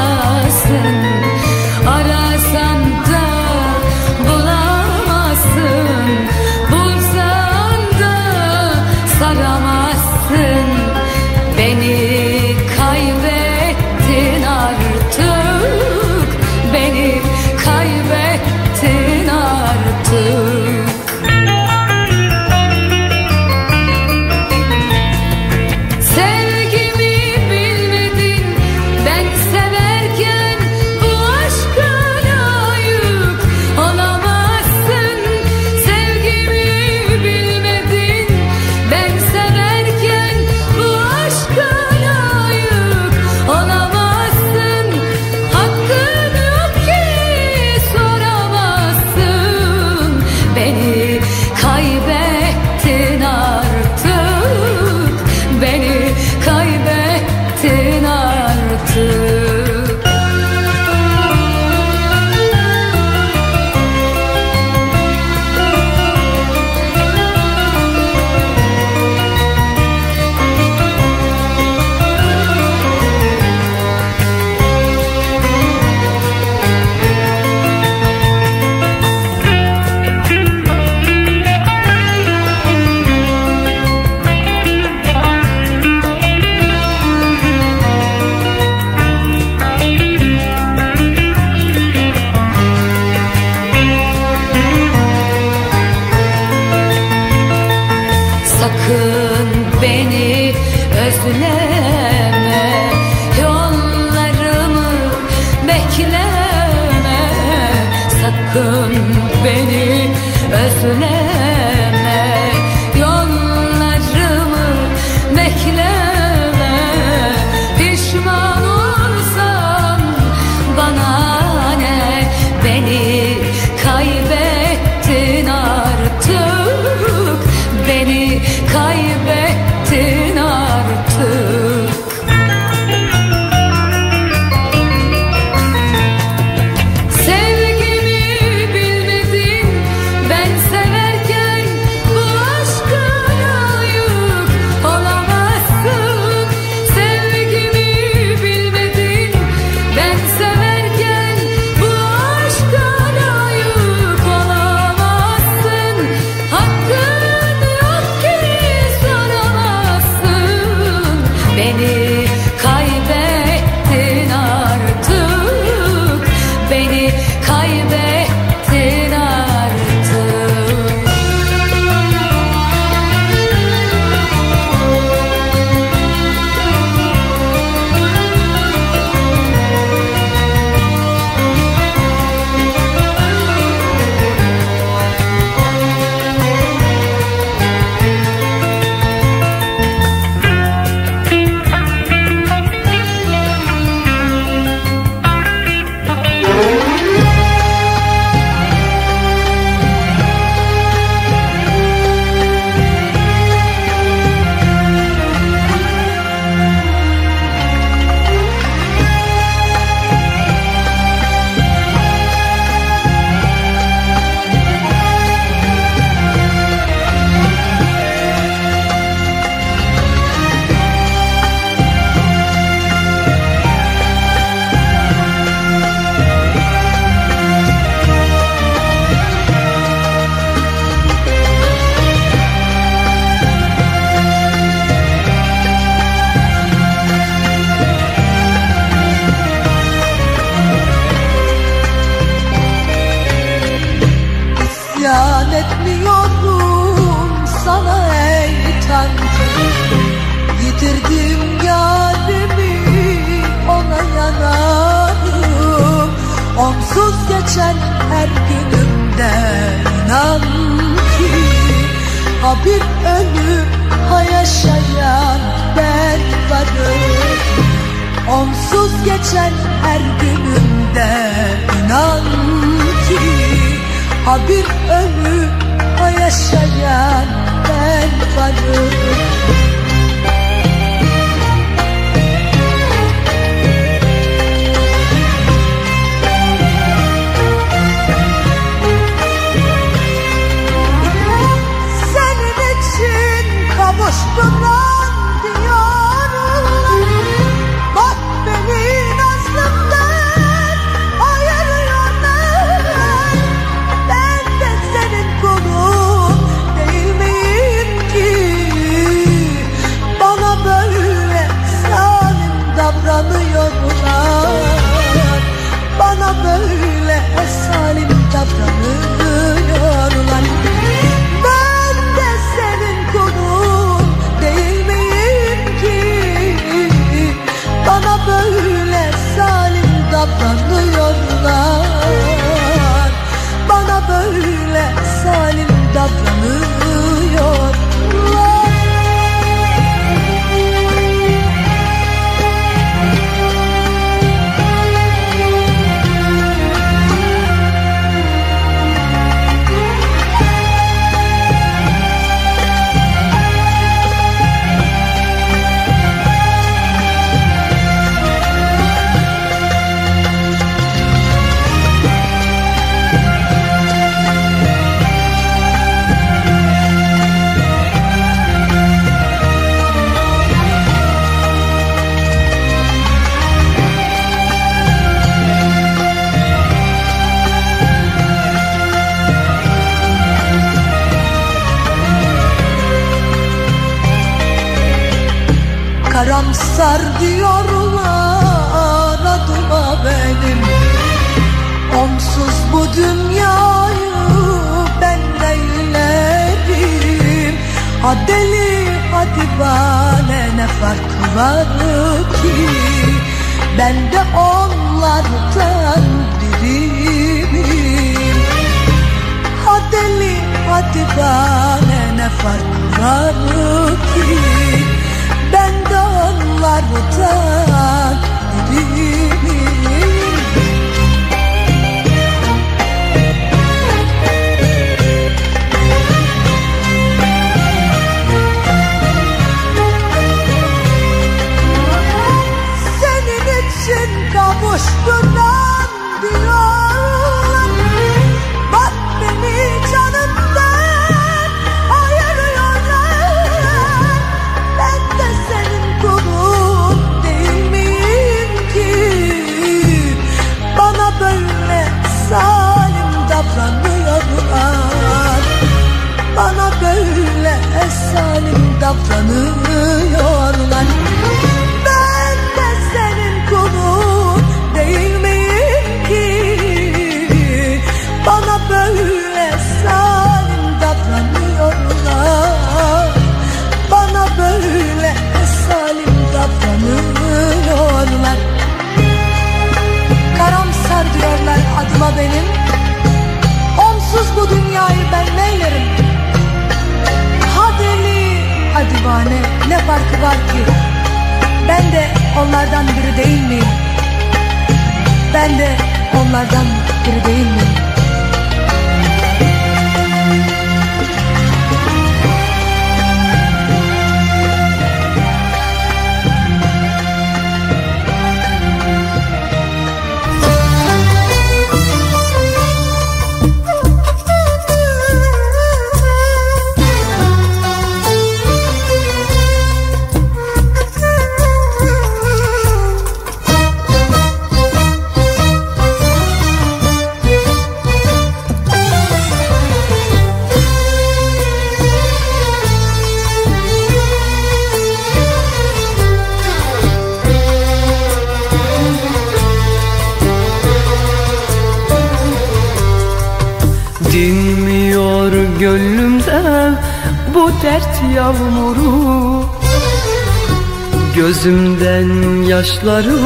[SPEAKER 13] Yaşları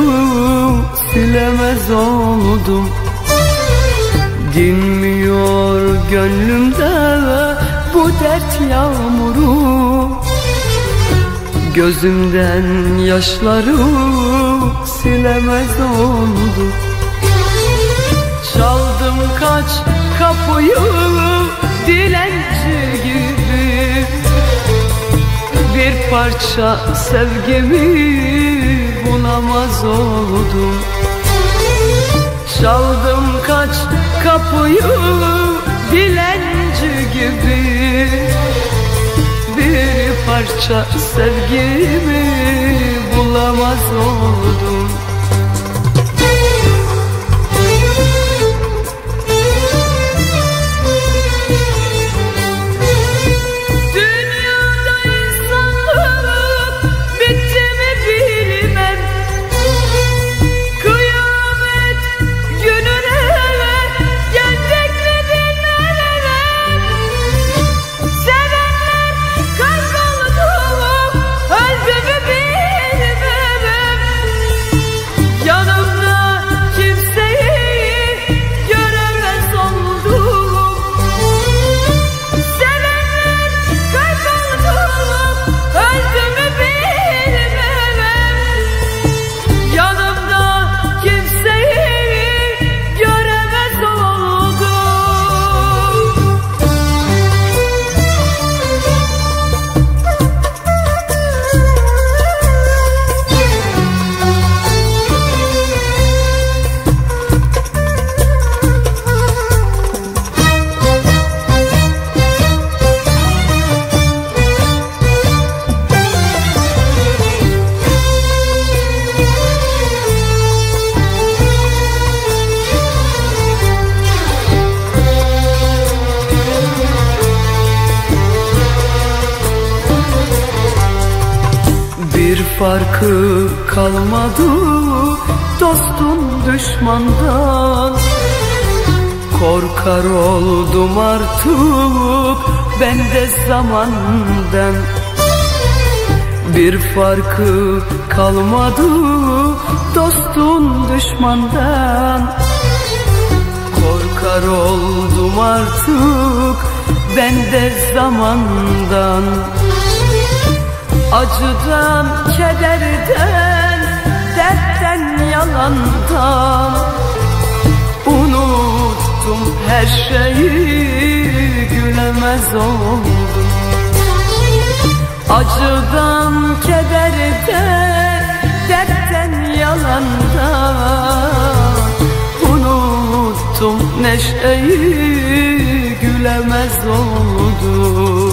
[SPEAKER 13] silemez oldum. Dinmiyor gönlümde bu dert yağmuru. Gözümden yaşları silemez oldum. Çaldım kaç kapıyı dilenci gibi. Bir parça sevgimi bulamaz oldum Çaldım kaç kapıyı dilenci gibi. Bir parça sevgimi bulamaz oldum düşmandan Korkar oldum artık ben de zamandan. Bir farkı kalmadı dostun düşmandan. Korkar oldum artık ben de zamandan. Acıdan, kederden, yalandan Unuttum her şeyi, gülemez oldum. Acıdan, kederden, dertten, yalandan Unuttum neşeyi, gülemez oldum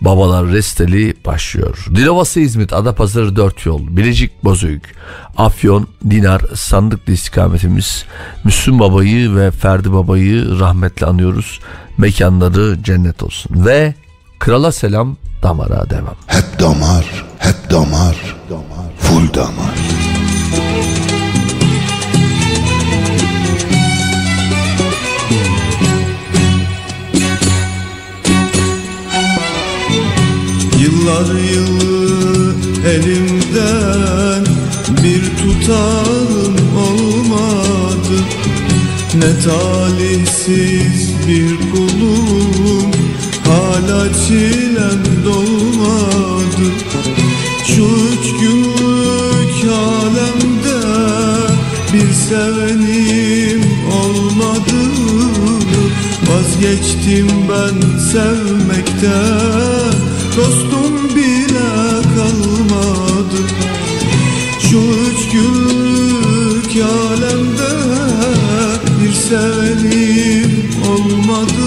[SPEAKER 4] Babalar Resteli başlıyor. Dilovası İzmit, Adapazarı 4 yol, Bilecik Bozüyük, Afyon, Dinar, Sandıklı istikametimiz. Müslüm Baba'yı ve Ferdi Baba'yı rahmetle anıyoruz. Mekanları cennet olsun. Ve krala selam damara devam.
[SPEAKER 16] Hep damar, hep damar, damar, full damar.
[SPEAKER 1] Yıllar yılı elimden bir tutarım olmadı. Ne talihsiz bir kulum hala çilem dolmadı. Şu üç günlük alemde bir sevenim olmadı. Vazgeçtim ben sevmekten Dostum bile kalmadı. Şu üç günlük alemde bir sevenim olmadı.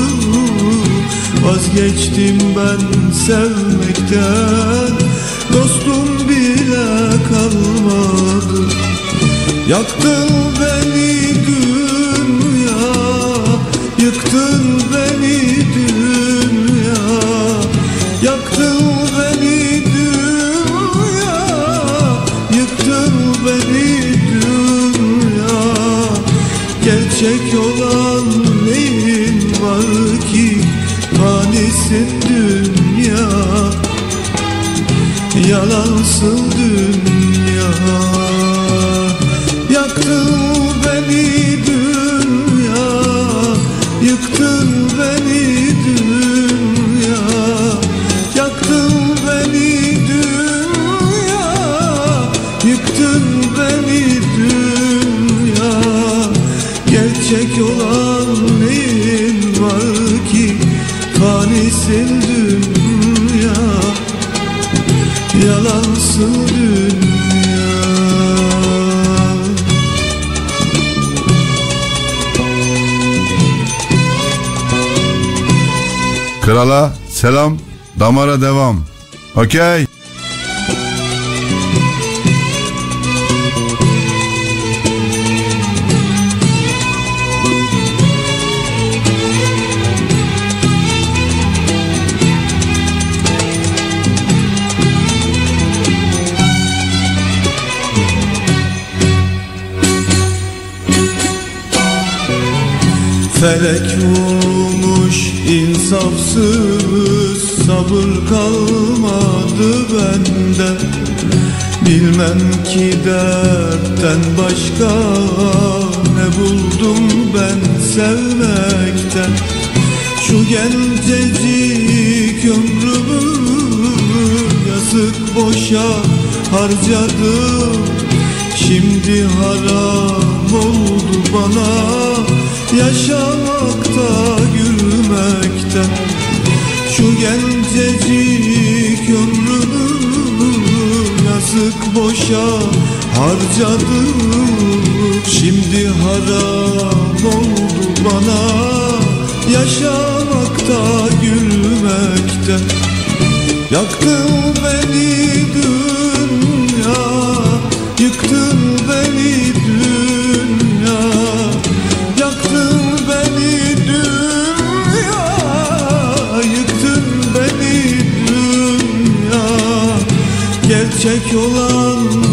[SPEAKER 1] Vazgeçtim ben sevmekten. Dostum bile kalmadı. Yaktın beni Yalansın dünya
[SPEAKER 2] Krala selam, damara devam. Okey.
[SPEAKER 1] Felek vurmuş insafsız Sabır kalmadı bende. Bilmem ki dertten başka Ne buldum ben sevmekten. Şu gencecik ömrümü Yazık boşa harcadım. Şimdi haram oldu bana Yaşamakta gülmekten Şu gencecik ömrümü Yazık boşa harcadım. Şimdi haram oldu bana Yaşamakta gülmekten Yaktın beni dünya Yıktın Gerçek olan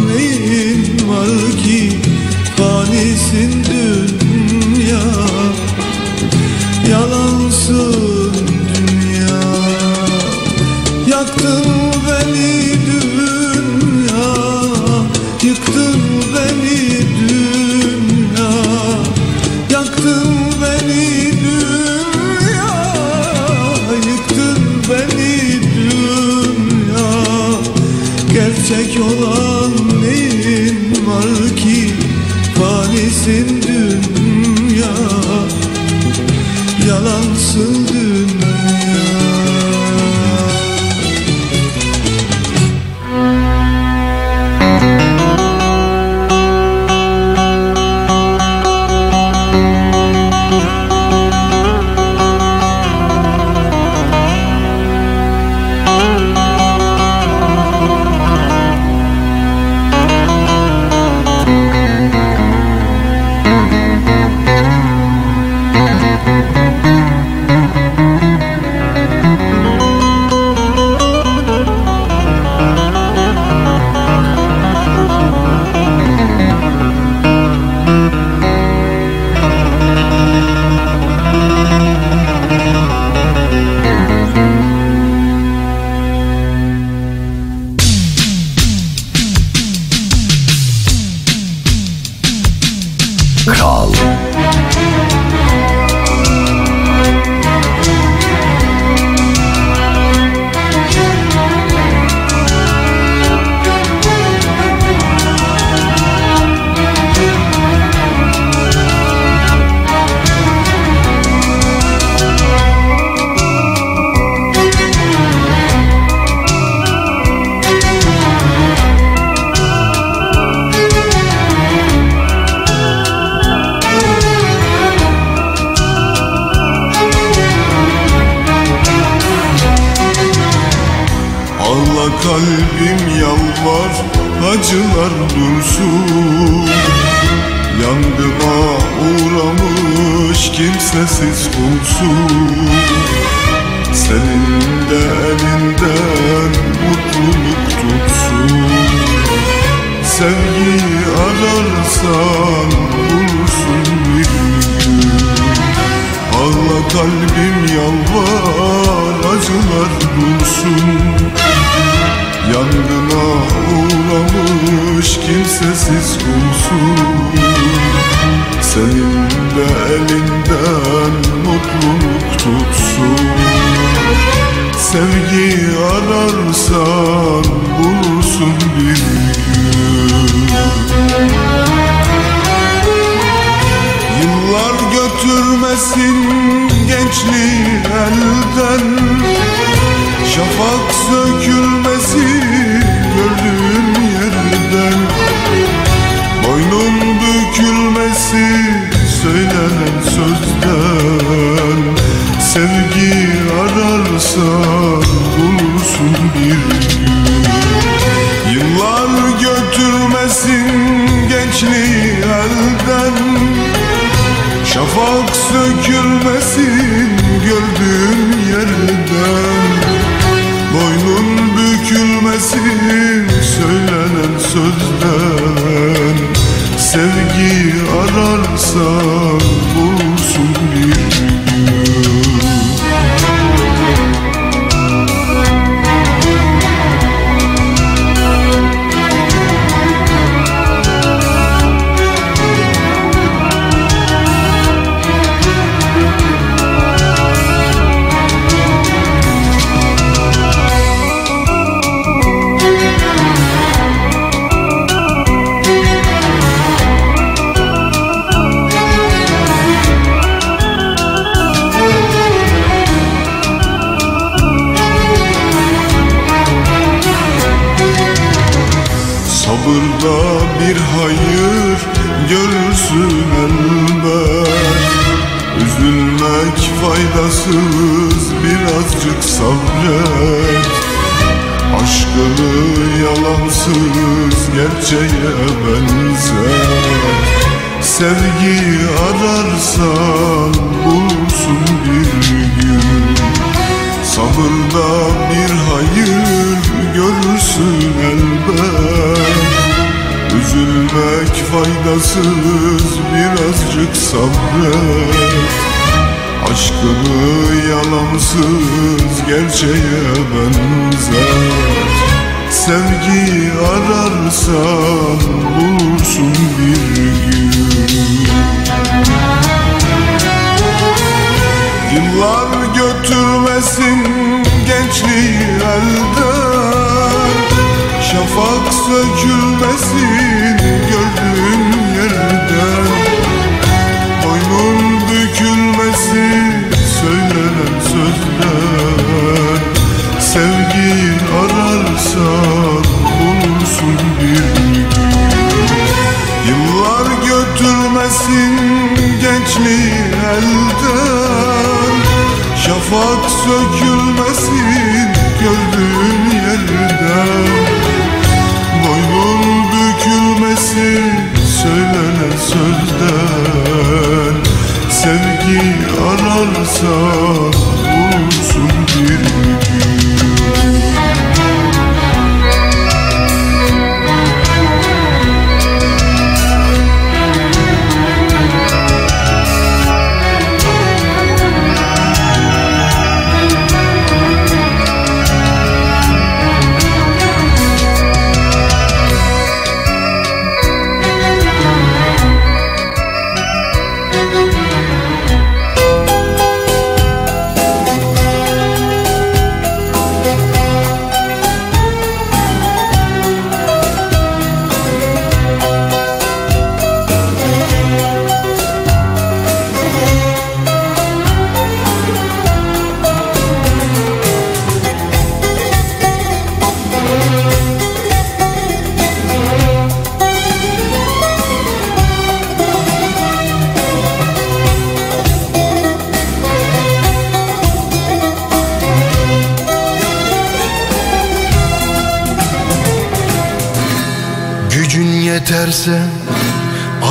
[SPEAKER 7] biterse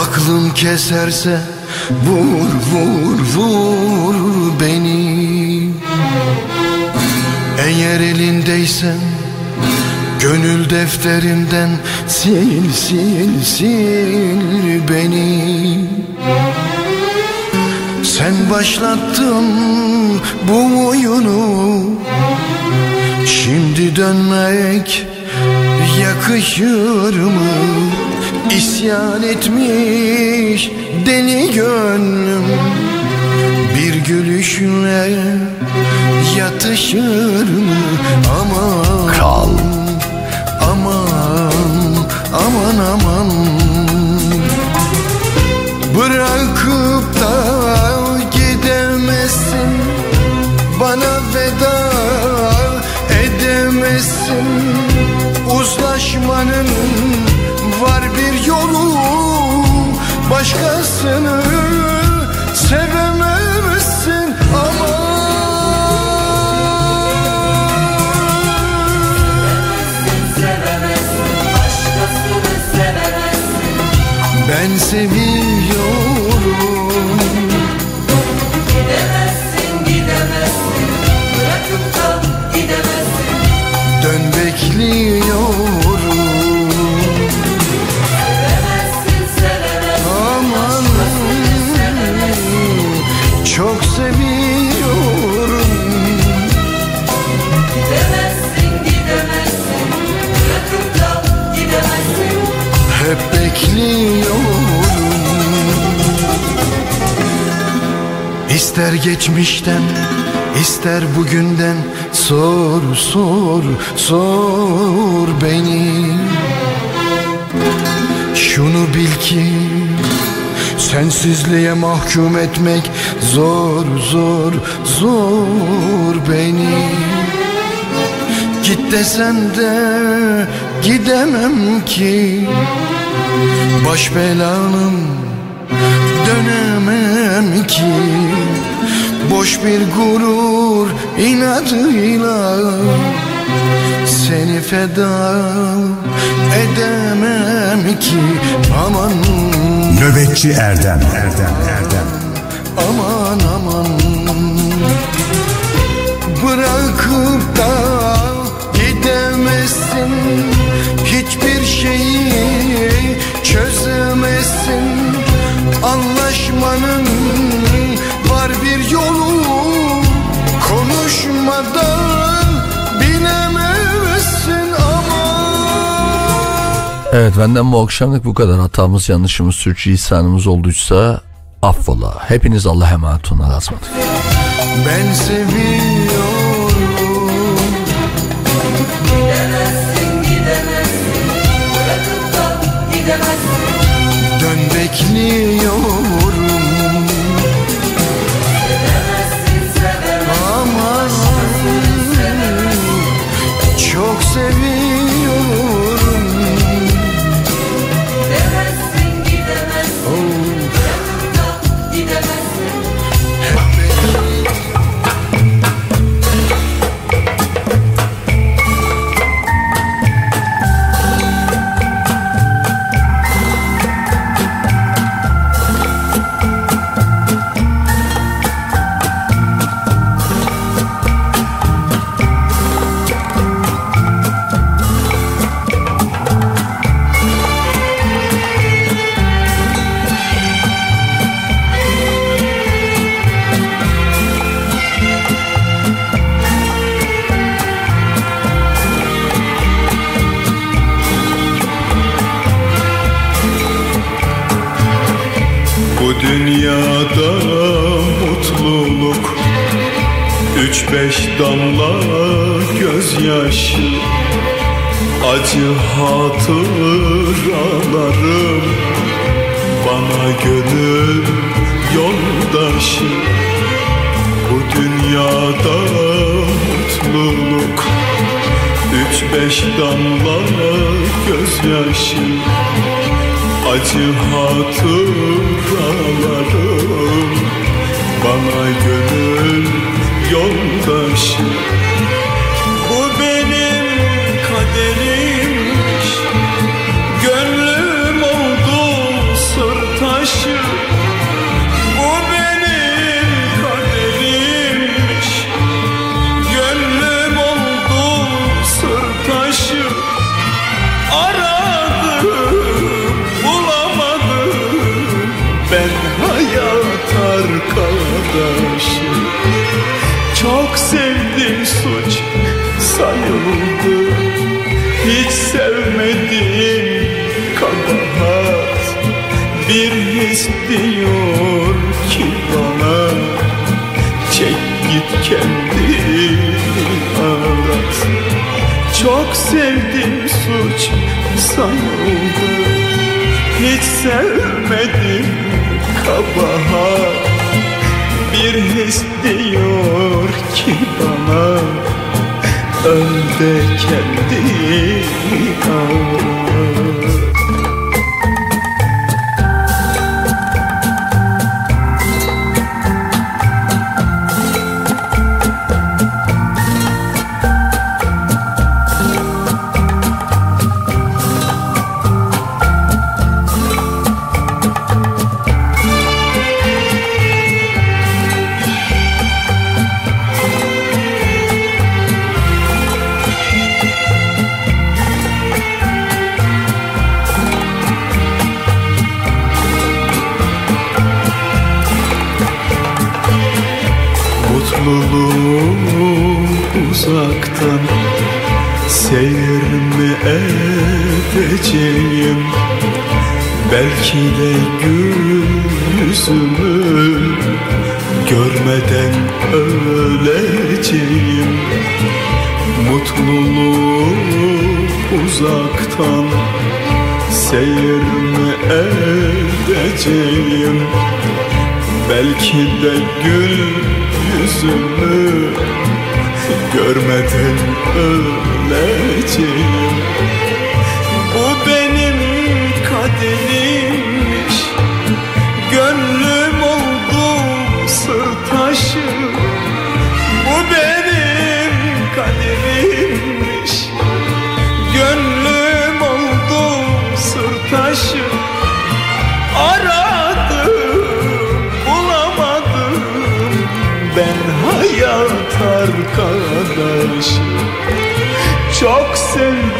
[SPEAKER 7] Aklım keserse Vur vur vur beni Eğer elindeysen Gönül defterimden sil sil sil beni Sen başlattın bu oyunu Şimdi dönmek yakışır mı? İsyan etmiş deli gönlüm. Bir gülüşle yatışır mı? Aman Kal Aman aman aman. Bırakıp da gidemezsin. Bana veda edemezsin. Uzlaşmanın var bir yolu Başkasını sevemezsin. Ama
[SPEAKER 13] Sevemezsin, başkasını sevemezsin.
[SPEAKER 7] Ben seviyorum Hep bekliyorum. İster geçmişten ister bugünden Sor sor sor beni. Şunu bil ki Sensizliğe mahkum etmek Zor zor zor beni. Git desem de gidemem ki Baş belanım dönemem ki. Boş bir gurur inadıyla Seni feda edemem ki. Aman
[SPEAKER 6] Nöbetçi Erdem. Erdem Erdem.
[SPEAKER 7] Aman aman. Bırakıp da gidemezsin. Hiçbir şeyi Anlaşmanın var bir yolu Konuşmadan bilemezsin ama
[SPEAKER 4] Evet benden bu akşamlık bu kadar. Hatamız, yanlışımız, sürçülisanımız olduysa affola. Hepiniz Allah'a emanet olun. Ismarladık.
[SPEAKER 7] Ben seviyorum
[SPEAKER 13] Gidemezsin, gidemezsin Bırakıp da gidemezsin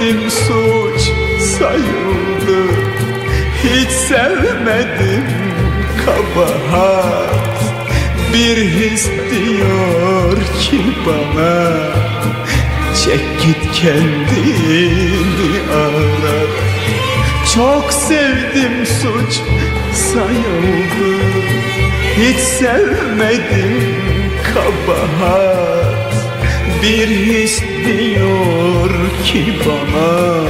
[SPEAKER 13] sevdim suç sayıldı. Hiç sevmedim kabahat. Bir his diyor ki bana Çek git kendini arar Çok sevdim suç sayıldı. Hiç sevmedim kabahat Bir his diyor ki bana.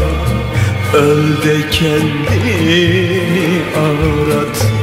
[SPEAKER 13] Öl de kendini arat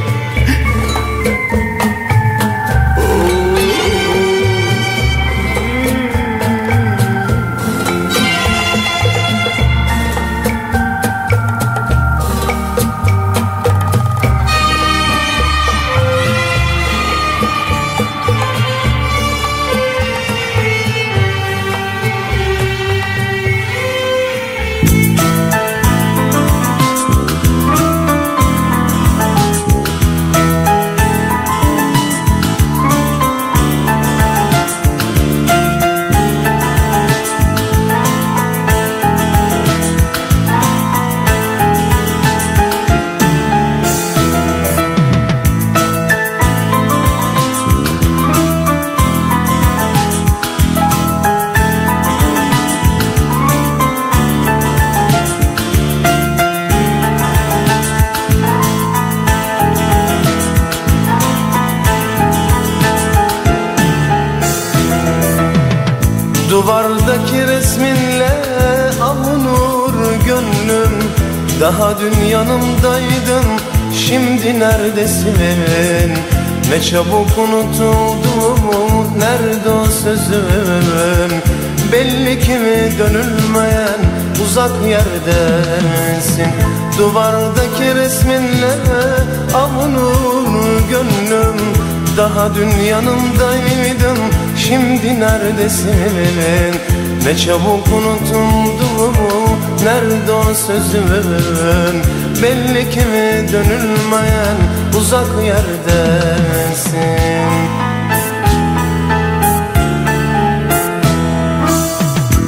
[SPEAKER 8] unutuldu nerede o sözüm? Belli ki dönülmeyen uzak yerdesin Duvardaki resminle avunur gönlüm? Daha dün yanımdaydın şimdi neredesin? Ne çabuk unutuldu nerede o sözüm Belli ki dönülmeyen uzak yerdesin.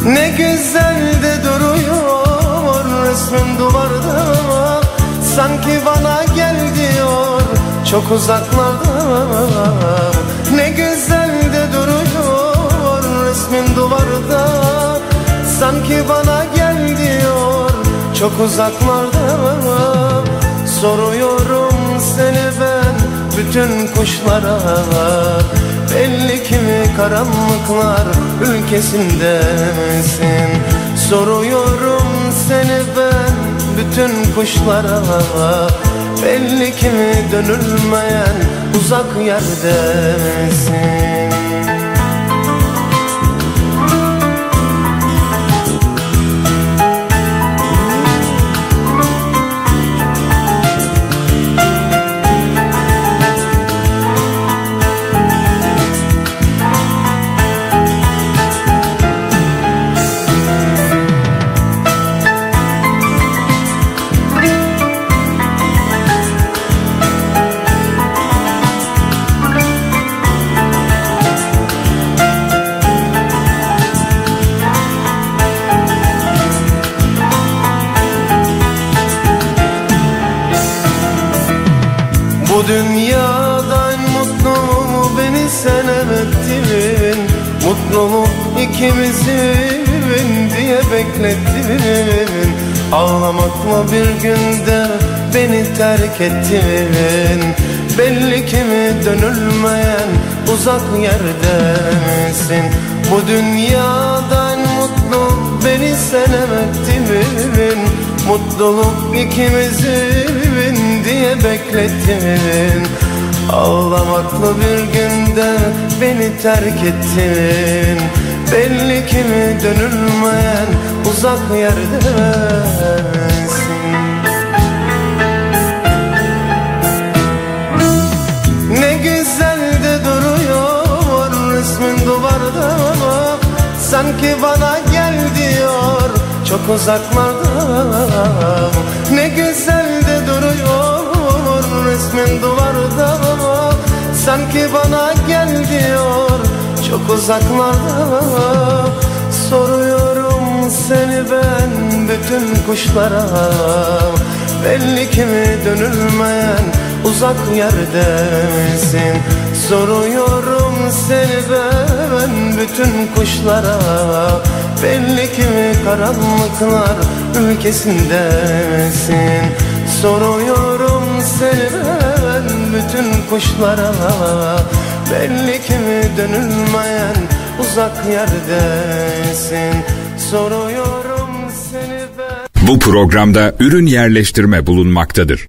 [SPEAKER 8] Ne güzel de duruyor resmin duvarda. Sanki bana gel diyor çok uzaklarda. Ne güzel de duruyor resmin duvarda. Sanki bana gel diyor çok uzaklarda Soruyorum seni ben bütün kuşlara. Belli ki karanlıklar ülkesindesin Soruyorum seni ben bütün kuşlara. Belli ki dönülmeyen uzak yerdesin Bu ikimizin diye beklettin. Ağlamakla bir günde beni terk ettin. Belli ki mi dönülmeyen uzak yerdesin Bu dünyada en mutlu beni sen ettin Mutluluk ikimizin diye beklettin. Ağlamakla bir günde beni terk ettin Belli ki mi dönülmeyen uzak yerdesin? Ne güzel de duruyor resmin duvarda. Sanki bana gel diyor çok uzaklarda. Ne güzel de duruyor resmin duvarda. Sanki bana gel diyor çok uzaklarda Soruyorum seni ben bütün kuşlara. Belli ki mi dönülmeyen uzak yerdesin? Soruyorum seni ben bütün kuşlara. Belli ki mi karanlıklar ülkesindesin? Soruyorum seni ben bütün kuşlara Belli ki mi dönülmeyen uzak yerdesin Soruyorum seni ben
[SPEAKER 12] Bu programda ürün yerleştirme bulunmaktadır.